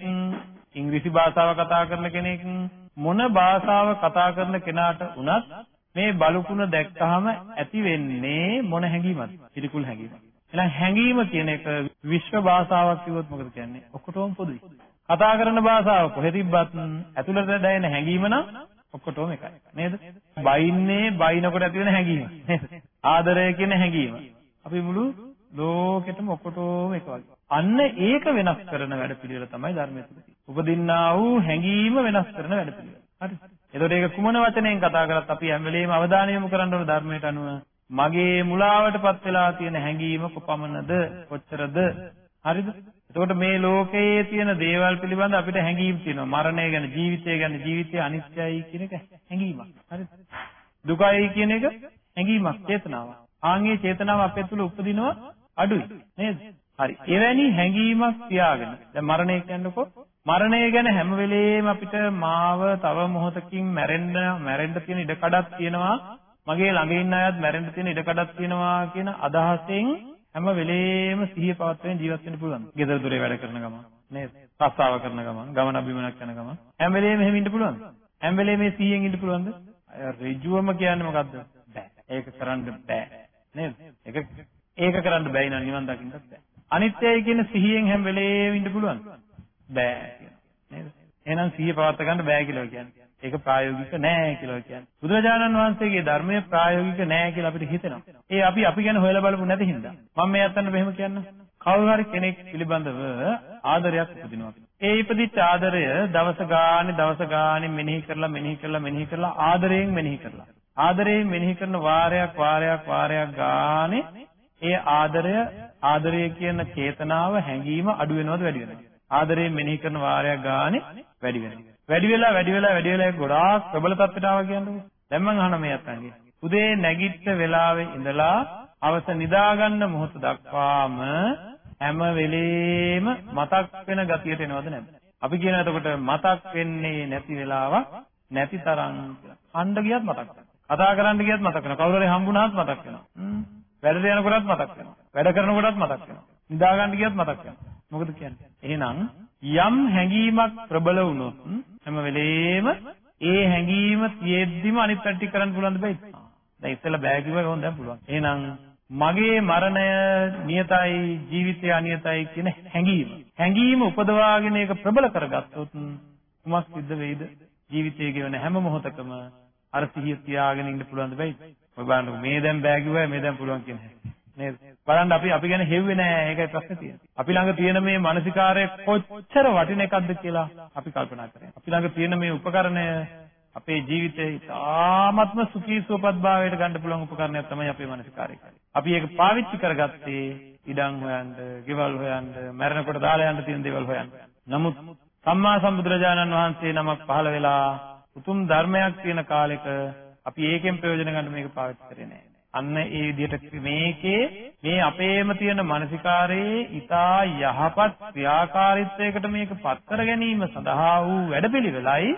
ඉංග්‍රීසි භාෂාව කතා කරන කෙනෙක් මොන භාෂාව කතා කරන කෙනාට වුණත් මේ බලුකුණ දැක්කහම ඇති වෙන්නේ මොන හැඟීමක්ද? පිළිකුල් හැඟීමක්. එහෙනම් හැඟීම කියන එක විශ්ව භාෂාවක් කිව්වොත් මොකද කියන්නේ? ඔක්කොටම පොදුයි. කතා කරන භාෂාව කොහෙ තිබ්බත් ඇතුළට දැනෙන හැඟීම නම් ඔක්කොටම එකයි. නේද? බයින්නේ බයිනකොට ඇති වෙන හැඟීම. නේද? ආදරය කියන හැඟීම. අපි මුළු ලෝකෙටම ඔක්කොටම එක වගේ. අන්න ඒක වෙනස් කරන වැඩපිළිවෙල තමයි ධර්මයේ තුල තියෙන්නේ. උපදින්නා වූ හැඟීම වෙනස් කරන වැඩපිළිවෙල. හරි. එතකොට ඒක කුමන වචනයෙන් කතා කරත් අපි හැම වෙලෙම අවධානය යොමු කරන්න ඕන ධර්මයට අනුව මගේ මුලාවටපත් වෙලා තියෙන හැඟීම කොපමණද? කොච්චරද? හරිද? එතකොට මේ ලෝකයේ තියෙන දේවල් පිළිබඳ අපිට හැඟීම් තියෙනවා. මරණය ගැන ජීවිතය ගැන. ජීවිතය අනිත්‍යයි කියන එක හැඟීමක්. හරිද? දුකයි කියන එක හැඟීමක් චේතනාවක්. ආන්ගේ චේතනාව අපේ තුල උපදිනවා අඩුයි. නේද? හරි. එවැනි හැඟීමක් තියාගෙන දැන් මරණය කියන්නකො මරණය ගැන හැම වෙලෙම අපිට මාව තව මොහොතකින් මැරෙන්න මැරෙන්න තියෙන ඉඩ කඩක් තියෙනවා මගේ ළඟ ඉන්න අයත් මැරෙන්න තියෙන ඉඩ කඩක් තියෙනවා කියන අදහසෙන් හැම වෙලේම සිහිය පවත්වගෙන ජීවත් වෙන්න පුළුවන්. ගෙදර දොරේ වැඩ කරන ගමන් නේද? රස්සාව කරන ගමන්, ගමන අභිමනක් යන ගමන් හැම වෙලේම එහෙම ඉන්න පුළුවන්ද? හැම වෙලේම මේ සිහියෙන් ඉන්න පුළුවන්ද? අය ඍජුවම කියන්නේ මොකද්ද? බෑ. ඒක කරන්න බෑ. නේද? ඒක ඒක කරන්න බැයි නම් නිවන් දකින්නත් බෑ. අනිත්‍යයි කියන සිහියෙන් හැම වෙලේම ඉන්න පුළුවන්ද? බෑ කියනවා. නේද? එහෙනම් සිහිය පවත්වා ගන්න බෑ කියලා කියන්නේ. ඒක ප්‍රායෝගික නෑ කියලා කියන්නේ. බුදුරජාණන් වහන්සේගේ ධර්මය ප්‍රායෝගික නෑ කියලා අපිට හිතෙනවා. ඒ අපි අපි ගැන හොයලා බලමු නැති හින්දා. මම මේ අතන්න මෙහෙම කියන්න. කවුරු හරි කෙනෙක් පිළිබඳව ආදරයක් උපදිනවා. ඒ ඉපදිච්ච ආදරය දවස ගානේ දවස ගානේ මෙනෙහි කරලා මෙනෙහි කරලා මෙනෙහි කරලා ආදරයෙන් මෙනෙහි කරලා. ආදරයෙන් මෙනෙහි කරන වාරයක් වාරයක් වාරයක් ගානේ ඒ ආදරය ආදරය කියන චේතනාව හැඟීම අඩු වෙනවද වැඩි වෙනවද? ආදරයෙන් මෙනෙහි කරන වාරයක් ගානේ වැඩි වෙනවා. වැඩි වෙලා වැඩි වෙලා වැඩි වෙලා ගොඩාක් ප්‍රබල තත්ත්වයට ආවා කියන්නේ. දැන් මම අහන මේ අතන්ගේ. උදේ නැගිට වෙලාවේ ඉඳලා අවස නිදාගන්න මොහොත දක්වාම හැම වෙලේම මතක් වෙන ගතියට එනවද නැද්ද? අපි කියන එතකොට මතක් වෙන්නේ නැති වෙලාවක් නැති තරම් කියලා. හන්ද ගියත් මතක් වෙනවා. කතා කරන්න ගියත් මතක් වෙනවා. කවුරු හරි හම්බුනහත් මතක් වෙනවා. වැඩට යනකොටත් මතක් වෙනවා. වැඩ කරනකොටත් මතක් වෙනවා. නිදා ගන්න ගියත් මතක් වෙනවා. මොකද කියන්නේ? එහෙනම් යම් හැඟීමක් ප්‍රබල වුණොත් හැම වෙලේම ඒ හැඟීම තියෙද්දිම අනිත් පැටි කරන්න පුළුවන් දෙයි. දැන් ඉස්සෙල්ලා බෑ කිව්වා කොහොමද දැන් පුළුවන්. එහෙනම් මගේ මරණය නියතයි ජීවිතය අනියතයි කියන හැඟීම. හැඟීම උපදවාගෙන ඒක ප්‍රබල කරගත්තොත් කුමක් සිද්ධ වෙයිද? ජීවිතයේ ගෙවන හැම මොහොතකම අර සිහිය තියාගෙන ඉන්න පුළුවන් දෙයි. ඔය බලන්න මේ දැන් බෑ කිව්වා මේ දැන් පුළුවන් කියන හැටි. නේද? බලන්න අපි අපි ගැන හෙව්වේ නෑ ඒකයි ප්‍රශ්නේ තියෙන්නේ. අපි ළඟ තියෙන මේ මානසිකාරය කොච්චර වටින එකක්ද කියලා අපි කල්පනා කරන්නේ. අපි ළඟ තියෙන මේ උපකරණය අපේ ජීවිතේ ඉතාමත්ම සුඛී සුවපත් භාවයට ගන්න පුළුවන් උපකරණයක් තමයි අපේ මානසිකාරය කියන්නේ. අපි ඒක පාවිච්චි කරගත්තේ ඉඩම් හොයන්න, ගෙවල් හොයන්න, මැරෙනකොට දාලා යන්න තියෙන දේවල් හොයන්න. නමුත් සම්මා සම්බුදුරජාණන් වහන්සේ නමක් පහළ වෙලා උතුම් ධර්මයක් තියෙන කාලෙක අපි ඒකෙන් ප්‍රයෝජන ගන්න මේක පාවිච්චි කරේ නෑ. අන්න ඒ විදිහට මේකේ මේ අපේම තියෙන මානසිකාරයේ ඊතා යහපත් ක්‍රියාකාරීත්වයකට මේක පත් කර ගැනීම සඳහා වූ වැඩපිළිවෙලයි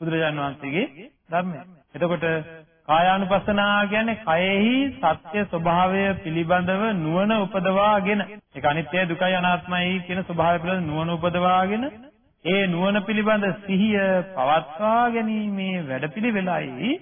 බුදුරජාණන් වහන්සේගේ ධර්මය. එතකොට කායානුපස්සනා කියන්නේ කයෙහි සත්‍ය ස්වභාවය පිළිබඳව නුවණ උපදවාගෙන ඒක අනිත්‍ය දුකයි අනාත්මයි කියන ස්වභාවය පිළිබඳව නුවණ උපදවාගෙන ඒ නුවණ පිළිබඳ සිහිය පවත්වා ගැනීමේ වැඩපිළිවෙලයි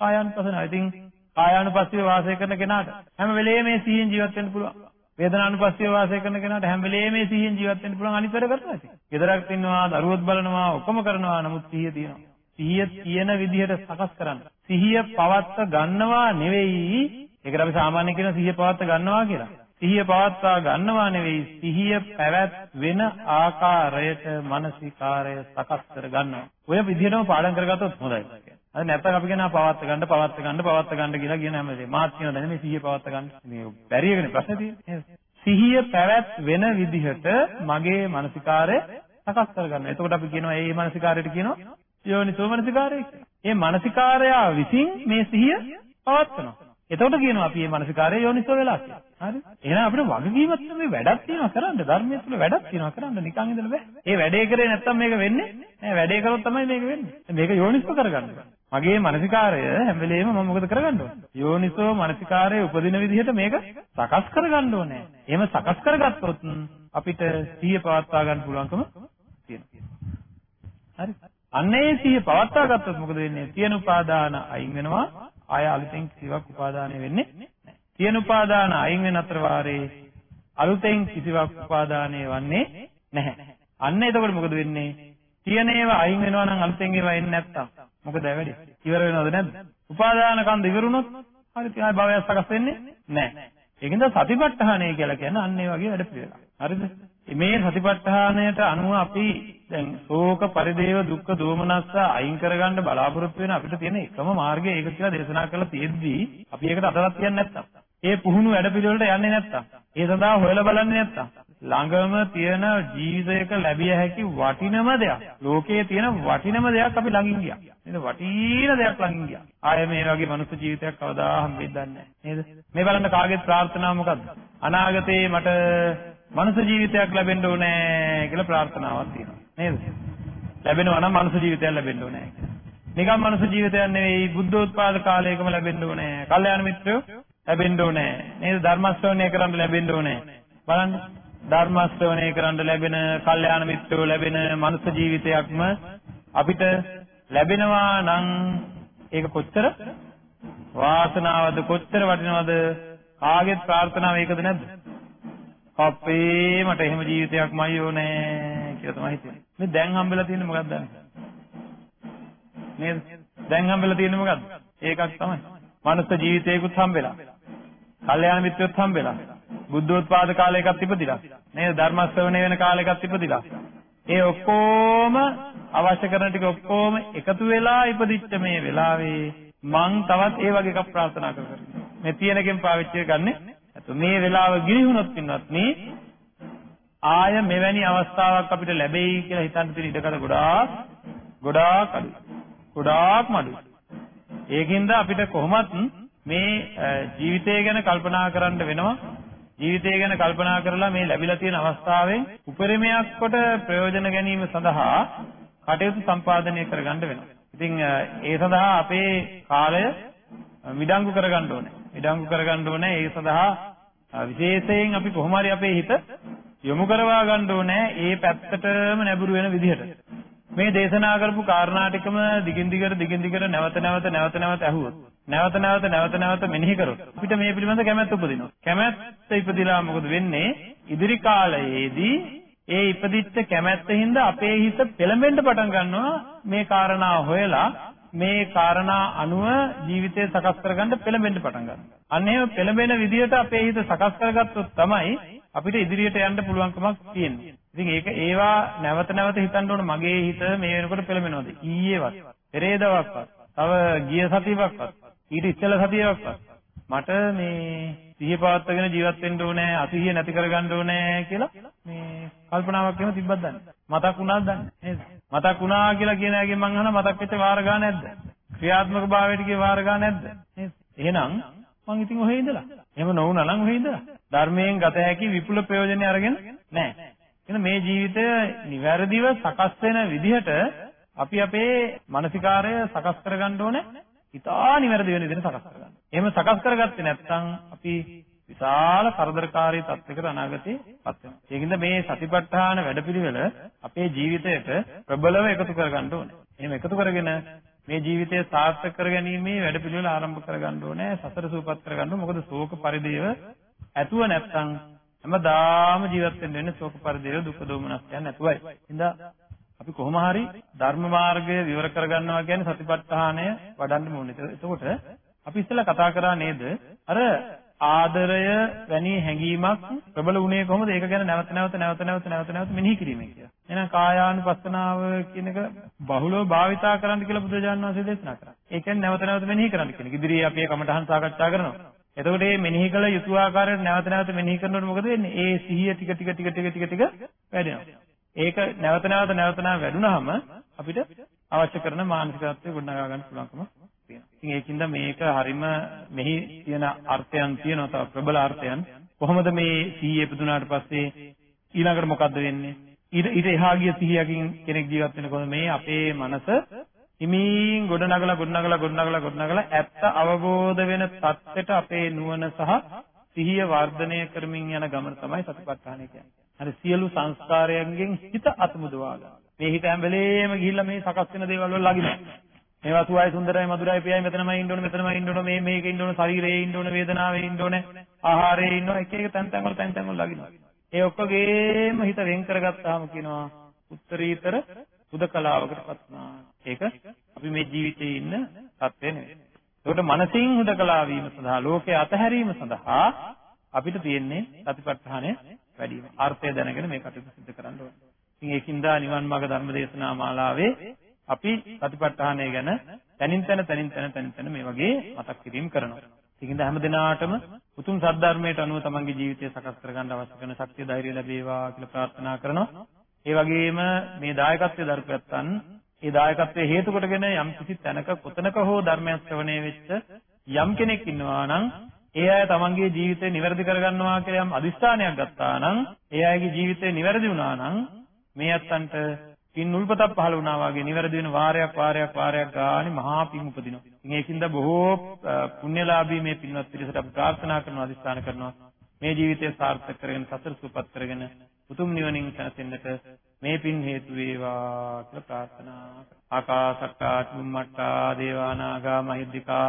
කායානුපස්සනාව. ඉතින් කායානුපස්සීව වාසය කරන කෙනාට හැම වෙලේම මේ සිහියෙන් ජීවත් වෙන්න පුළුවන්. වේදනානුපස්සීව වාසය කරන කෙනාට හැම වෙලේම මේ සිහියෙන් ජීවත් වෙන්න පුළුවන් අනිත් වැඩ කරනවා ඉතින්. ගෙදරක් ඉන්නවා, දරුවොත් බලනවා, ඔක්කොම කරනවා. නමුත් සිහිය තියෙනවා. සිහිය තියෙන විදිහට සකස් කරන්න. සිහිය පවත්ත ගන්නවා නෙවෙයි. ඒකට අපි සාමාන්‍ය කියන සිහිය පවත්ත ගන්නවා කියලා. සිහිය පවත්වා ගන්නවා නෙවෙයි සිහිය පැවැත් වෙන ආකාරයට මානසිකාරය සකස් කර ගන්නවා. ඔය විදිහටම පාඩම් කරගත්තොත් හොඳයි. අද නැත්නම් අපි කියනවා පවත්ත ගන්න පවත්ත ගන්න පවත්ත ගන්න කියලා කියන හැම වෙලේම මාත් කියන දැන මේ සිහිය පවත්ත ගන්න. මේ බැරි එකනේ ප්‍රශ්නේ තියෙන්නේ. සිහිය පැවැත් වෙන විදිහට මගේ මානසිකාරය සකස් කරගන්න. එතකොට අපි කියනවා මේ මානසිකාරයට කියනවා යෝනිසෝ මානසිකාරය කියලා. මේ මානසිකාරය විසින් මේ සිහිය පවත්වනවා. එතකොට කියනවා අපි මේ මානසිකාරය යෝනිසෝ වෙලා කියලා. හරි? එහෙනම් අපිට වගකීමක් මේ වැඩක් තියෙනවා කරන්න. ධර්මයේ තුල වැඩක් තියෙනවා කරන්න. නිකන් ඉඳලා බෑ. ඒ වැඩේ කරේ නැත්තම් මේක වෙන්නේ නෑ. වැඩේ කරොත් තමයි මේක වෙන්නේ. මේක යෝනිසෝ කරගන්න. මගේ මානසිකාරය හැම වෙලෙම මම මොකද කරගන්න ඕනේ? යෝනිසෝ මානසිකාරය උපදින විදිහට මේක සකස් කරගන්න ඕනේ. එහෙම සකස් කරගත්තොත් අපිට සිහිය පවත්වා ගන්න පුළුවන්කම තියෙනවා. හරි? අන්න ඒ සිහිය පවත්වා ගත්තොත් මොකද වෙන්නේ? තියෙන උපාදාන අයින් වෙනවා. ආය අලුතෙන් කිසිවක් උපාදානය වෙන්නේ නැහැ. තියෙන උපාදාන අයින් වෙන අතර වාරේ අලුතෙන් කිසිවක් උපාදානය වන්නේ නැහැ. අන්න එතකොට මොකද වෙන්නේ? තියෙන ඒවා අයින් වෙනවා නම් අලුතෙන් ඒවා එන්නේ නැත්තම් මොකද වෙන්නේ? ඉවර වෙනවද නැද්ද? උපාදාන කන්ද ඉවරුනොත් හරි ආය භවය සකස් වෙන්නේ නැහැ. ඒකින්ද සතිපට්ඨානය කියලා කියන්නේ අන්න ඒ වගේ වැඩ පිළිවෙලක්. හරිද? මේ සතිපට්ඨානයට අනුව අපි දැන් ශෝක පරිදේව දුක්ඛ දෝමනස්ස අයින් කරගන්න බලාපොරොත්තු වෙන අපිට තියෙන එකම මාර්ගය ඒක කියලා දේශනා කරලා තියෙද්දි අපි ඒකට අදවත් කියන්නේ නැත්තම්. ඒ පුහුණු වැඩ පිළිවෙලට යන්නේ නැත්තම්. ඒ සඳහා හොයලා බලන්නේ නැත්තම්. ළඟම තියෙන ජීවිතයක ලැබිය හැකි වටිනම දෙයක්. ලෝකයේ තියෙන වටිනම දෙයක් අපි ළඟින් ගියා. නේද? වටින දෙයක් ළඟින් ගියා. ආයෙ මේ වගේ මනුස්ස ජීවිතයක් කවදා හම්බෙන්නේ නැහැ. නේද? මේ බලන්න කාගේත් ප්‍රාර්ථනාව මොකද්ද? අනාගතේ මට මනුස්ස ජීවිතයක් ලැබෙන්න ඕනේ කියලා ප්‍රාර්ථනාවක් තියෙනවා නේද? ලැබෙනවා නම් මනුස්ස ජීවිතයක් ලැබෙන්න ඕනේ නිකම් මනුස්ස ජීවිතයක් නෙවෙයි බුද්ධෝත්පාද කාලයකම ලැබෙන්න ඕනේ. කල්යාණ මිත්‍රයෝ ලැබෙන්න ඕනේ. නේද? ධර්ම ශ්‍රවණය කරන්න ලැබෙන්න ඕනේ. බලන්න ධර්ම ශ්‍රවණය කරන්න ලැබෙන කල්යාණ මිත්‍රයෝ ලැබෙන මනුස්ස ජීවිතයක්ම අපිට ලැබෙනවා නම් ඒක කොච්චර වාසනාවද කොච්චර වටිනවද කාගෙත් ප්‍රාර්ථනාව ඒකද නැද්ද අපේ මට එහෙම ජීවිතයක්මයි ඕනේ කියලා තමයි හිතෙන්නේ. මේ දැන් හම්බෙලා තියෙන්නේ මොකක්ද දන්නේ? නේද? දැන් හම්බෙලා තියෙන්නේ මොකක්ද? ඒකක් තමයි. මනුස්ස ජීවිතයකුත් හම්බෙලා. කල්යාණ මිත්‍රයොත් හම්බෙලා. බුද්ධෝත්පාද කාලයකත් ඉපදිලා. නේද? ධර්ම ශ්‍රවණය වෙන කාලයකත් ඉපදිලා. ඒ ඔක්කොම අවශ්‍ය කරන ටික ඔක්කොම එකතු වෙලා ඉපදිච්ච මේ වෙලාවේ මං තවත් ඒ වගේ එකක් ප්‍රාර්ථනා කරගන්නවා. මේ තියෙනකෙන් පාවිච්චි කරගන්නේ නැත්නම් මේ වෙලාව ගිලිහුණොත් පින්වත් මේ ආය මෙවැනි අවස්ථාවක් අපිට ලැබෙයි කියලා හිතන්න තියෙන ඉඩකඩ ගොඩාක් ගොඩාක් අඩුයි. ගොඩාක් අඩුයි. ඒකින්ද අපිට කොහොමත් මේ ජීවිතය ගැන කල්පනා කරන්න වෙනවා. ජීවිතය ගැන කල්පනා කරලා මේ ලැබිලා තියෙන අවස්ථාවෙන් උපරිමයක් කොට ප්‍රයෝජන ගැනීම සඳහා කටයුතු සම්පාදනය කරගන්න වෙනවා. ඉතින් ඒ සඳහා අපේ කාලය මිඩංගු කරගන්න ඕනේ. මිඩංගු කරගන්න ඕනේ. ඒ සඳහා විශේෂයෙන් අපි කොහොම හරි අපේ හිත යොමු කරවා ගන්න ඕනේ ඒ පැත්තටම නැඹුරු වෙන විදිහට. මේ දේශනා කරපු කාරණා ටිකම දිගින් දිගට දිගින් දිගට නැවත නැවත නැවත නැවත ඇහුවොත් නැවත නැවත නැවත නැවත මෙනෙහි කරොත් අපිට මේ පිළිබඳ කැමැත්ත උපදිනවා. කැමැත්ත ඉපදිලා මොකද වෙන්නේ? ඉදිරි කාලයේදී ඒ ඉපදිච්ච කැමැත්තින්ද අපේ හිත පෙළඹෙන්න පටන් ගන්නවා මේ කාරණා හොයලා මේ කාරණා අනුව ජීවිතය සකස් කරගන්න පෙළඹෙන්න පටන් ගන්නවා. අන්න එහෙම පෙළඹෙන විදිහට අපේ හිත සකස් කරගත්තොත් තමයි අපිට ඉදිරියට යන්න පුළුවන්කමක් තියෙන්නේ. ඉතින් ඒක ඒවා නැවත නැවත හිතන්න ඕන මගේ හිත මේ වෙනකොට පෙළඹෙනවද? ඊයේවත්, පෙරේදවක්වත්, තව ගිය සතියක්වත්, ඊට ඉස්සෙල්ලා සතියක්වත් මට මේ සිහිය පවත්වාගෙන ජීවත් වෙන්න ඕනේ, අසිහිය නැති කරගන්න ඕනේ කියලා මේ කල්පනාවක් එහෙම තිබ්බත් දන්නේ. මතක් වුණාද දන්නේ නේද? මතක් වුණා කියලා කියන එකෙන් මං අහනවා මතක් වෙච්ච වාර ගාන නැද්ද? ක්‍රියාත්මක භාවයට ගිය වාර ගාන නැද්ද? නේද? එහෙනම් මං ඉතින් ඔහෙ ඉඳලා. එහෙම නොවුණා නම් ඔහෙ ඉඳලා. ධර්මයෙන් ගත හැකි විපුල ප්‍රයෝජනෙ අරගෙන නැහැ. එහෙනම් මේ ජීවිතය නිවැරදිව සකස් වෙන විදිහට අපි අපේ මානසිකාරය සකස් කරගන්න ඕනේ. ඉතා නිවැරදි වෙන විදිහට සකස් කරගන්න. එහෙම සකස් කරගත්තේ නැත්නම් අපි විශාල කරදරකාරී තත්යකට අනාගතේ පත් වෙනවා. ඒකින්ද මේ සතිපට්ඨාන වැඩපිළිවෙල අපේ ජීවිතයට ප්‍රබලව එකතු කරගන්න ඕනේ. එහෙම එකතු කරගෙන මේ ජීවිතය සාර්ථක කරගැනීමේ වැඩපිළිවෙල ආරම්භ කරගන්න ඕනේ. සතර සූපත් කරගන්න ඕනේ. මොකද ශෝක පරිදේව ඇතුව නැත්නම් හැමදාම ජීවත් වෙන්න වෙන්නේ ශෝක පරිදේව දුක් දෝමනස්යන් නැතුවයි. ඉතින් අපි කොහොම හරි ධර්ම මාර්ගය විවර කරගන්නවා කියන්නේ සතිපට්ඨානය වඩන්න ඕනේ. එතකොට අපි ඉස්සෙල්ලා කතා කරා නේද? අර ආදරය වැනි හැඟීමක් ප්‍රබල වුණේ කොහොමද? ඒක ගැන නැවත නැවත නැවත නැවත නැවත නැවත මෙනෙහි කිරීමෙන් කියලා. එහෙනම් කායානුපස්සනාව කියන එක බහුලව භාවිතා කරන්න කියලා බුදුරජාණන් වහන්සේ දේශනා කරා. ඒ කියන්නේ නැවත නැවත මෙනෙහි කරන්න කියන එක. ඉදිරියේ අපි කමඨහන් සාකච්ඡා කරනවා. එතකොට මේ මෙනෙහි කළ යුතු ආකාරයට නැවත නැවත මෙනෙහි කරනකොට මොකද වෙන්නේ? ඒ සිහිය ටික ටික ටික ටික ටික ටික වැඩෙනවා. ඒක නැවත නැවත නැවත නැවත වැඩුණාම අපිට අවශ්‍ය කරන මානසිකත්වය ගොඩනගා ගන්න පුළුවන්කම තියෙනවා. ඉතින් ඒකින්ද මේක හරිම මෙහි තියෙන අර්ථයන් තියෙනවා තව ප්‍රබල අර්ථයන්. කොහොමද මේ සිහිය ඉපදුනාට පස්සේ ඊළඟට මොකද්ද වෙන්නේ? ඊට ඊට එහා ගිය සිහියකින් කෙනෙක් ජීවත් වෙනකොට මේ අපේ මනස හිමින් ගොඩනගලා ගොඩනගලා ගොඩනගලා ගොඩනගලා ඇත්ත අවබෝධ වෙන தත්ත්වයට අපේ නුවණ සහ සිහිය වර්ධනය කරමින් යන ගමන තමයි සතිපට්ඨානය කියන්නේ. හරි සියලු සංස්කාරයන්ගෙන් හිත අතමුදවා ගන්න. මේ හිත හැම වෙලේම ගිහිල්ලා මේ සකස් වෙන දේවල් වල ලගිනවා. මේවා සුවයි සුන්දරයි මధుරයි පියයි මෙතනමයි ඉන්න ඕනේ මෙතනමයි ඉන්න ඕනේ මේ මේකේ ඉන්න ඕනේ ශරීරයේ ඉන්න ඕනේ වේදනාවේ ඉන්න ඕනේ ආහාරයේ ඉන්න ඕනේ එක එක තැන් තැන් වල තැන් තැන් වල ලගිනවා. ඒ ඔක්කොගේම හිත වෙන් කරගත්තාම කියනවා උත්තරීතර හුදකලාවකටපත් වුණා. ඒක අපි මේ ජීවිතේ ඉන්න තත්ත්වය නෙවෙයි. ඒකට මනසින් හුදකලා වීම සඳහා ලෝකයේ අතහැරීම සඳහා අපිට තියෙන්නේ සතිපට්ඨානය වැඩි වීම. අර්ථය දැනගෙන මේ කටයුතු සිදු කරන්න ඕනේ. ඉතින් ඒකින්දා නිවන් මාර්ග ධර්ම දේශනා මාලාවේ අපි සතිපට්ඨානය ගැන තනින් තන තනින් තන තනින් තන මේ වගේ මතක් කිරීම කරනවා. ඒකින්ද හැම දිනාටම උතුම් සද්ධර්මයට අනුව තමන්ගේ ජීවිතය සකස් කරගන්න අවශ්‍ය කරන ශක්තිය ධෛර්යය ලැබේවා කියලා ප්‍රාර්ථනා කරනවා. ඒ වගේම මේ දායකත්වයේ දරපැත්තන් ඒ දායකත්වයේ හේතු කොටගෙන යම් කිසි තැනක කොතනක හෝ ධර්මයක් ශ්‍රවණය වෙච්ච යම් කෙනෙක් ඉන්නවා නම් ඒ අය තමන්ගේ ජීවිතේ නිවැරදි කරගන්නවා කියලා යම් අදිස්ථානයක් ගත්තා නම් ඒ අයගේ ජීවිතේ නිවැරදි වුණා නම් මේ අත්තන්ට පින් උල්පතක් පහළ වුණා වගේ නිවැරදි වෙන වාරයක් වාරයක් වාරයක් ගානේ මහා පින් උපදිනවා. ඉතින් ඒකින්ද බොහෝ පුණ්‍යලාභී මේ පින්වත් පිරිසට අපි ප්‍රාර්ථනා කරනවා අදිස්ථාන කරනවා මේ ජීවිතය සාර්ථක කරගෙන සතර සුවපත් කරගෙන උතුම් නිවනින් සැනසෙන්නට මේ පින් හේතු වේවා කියලා ප්‍රාර්ථනා ආකාසට්ටා චුම්මට්ටා දේවානාගා මහිද්దికා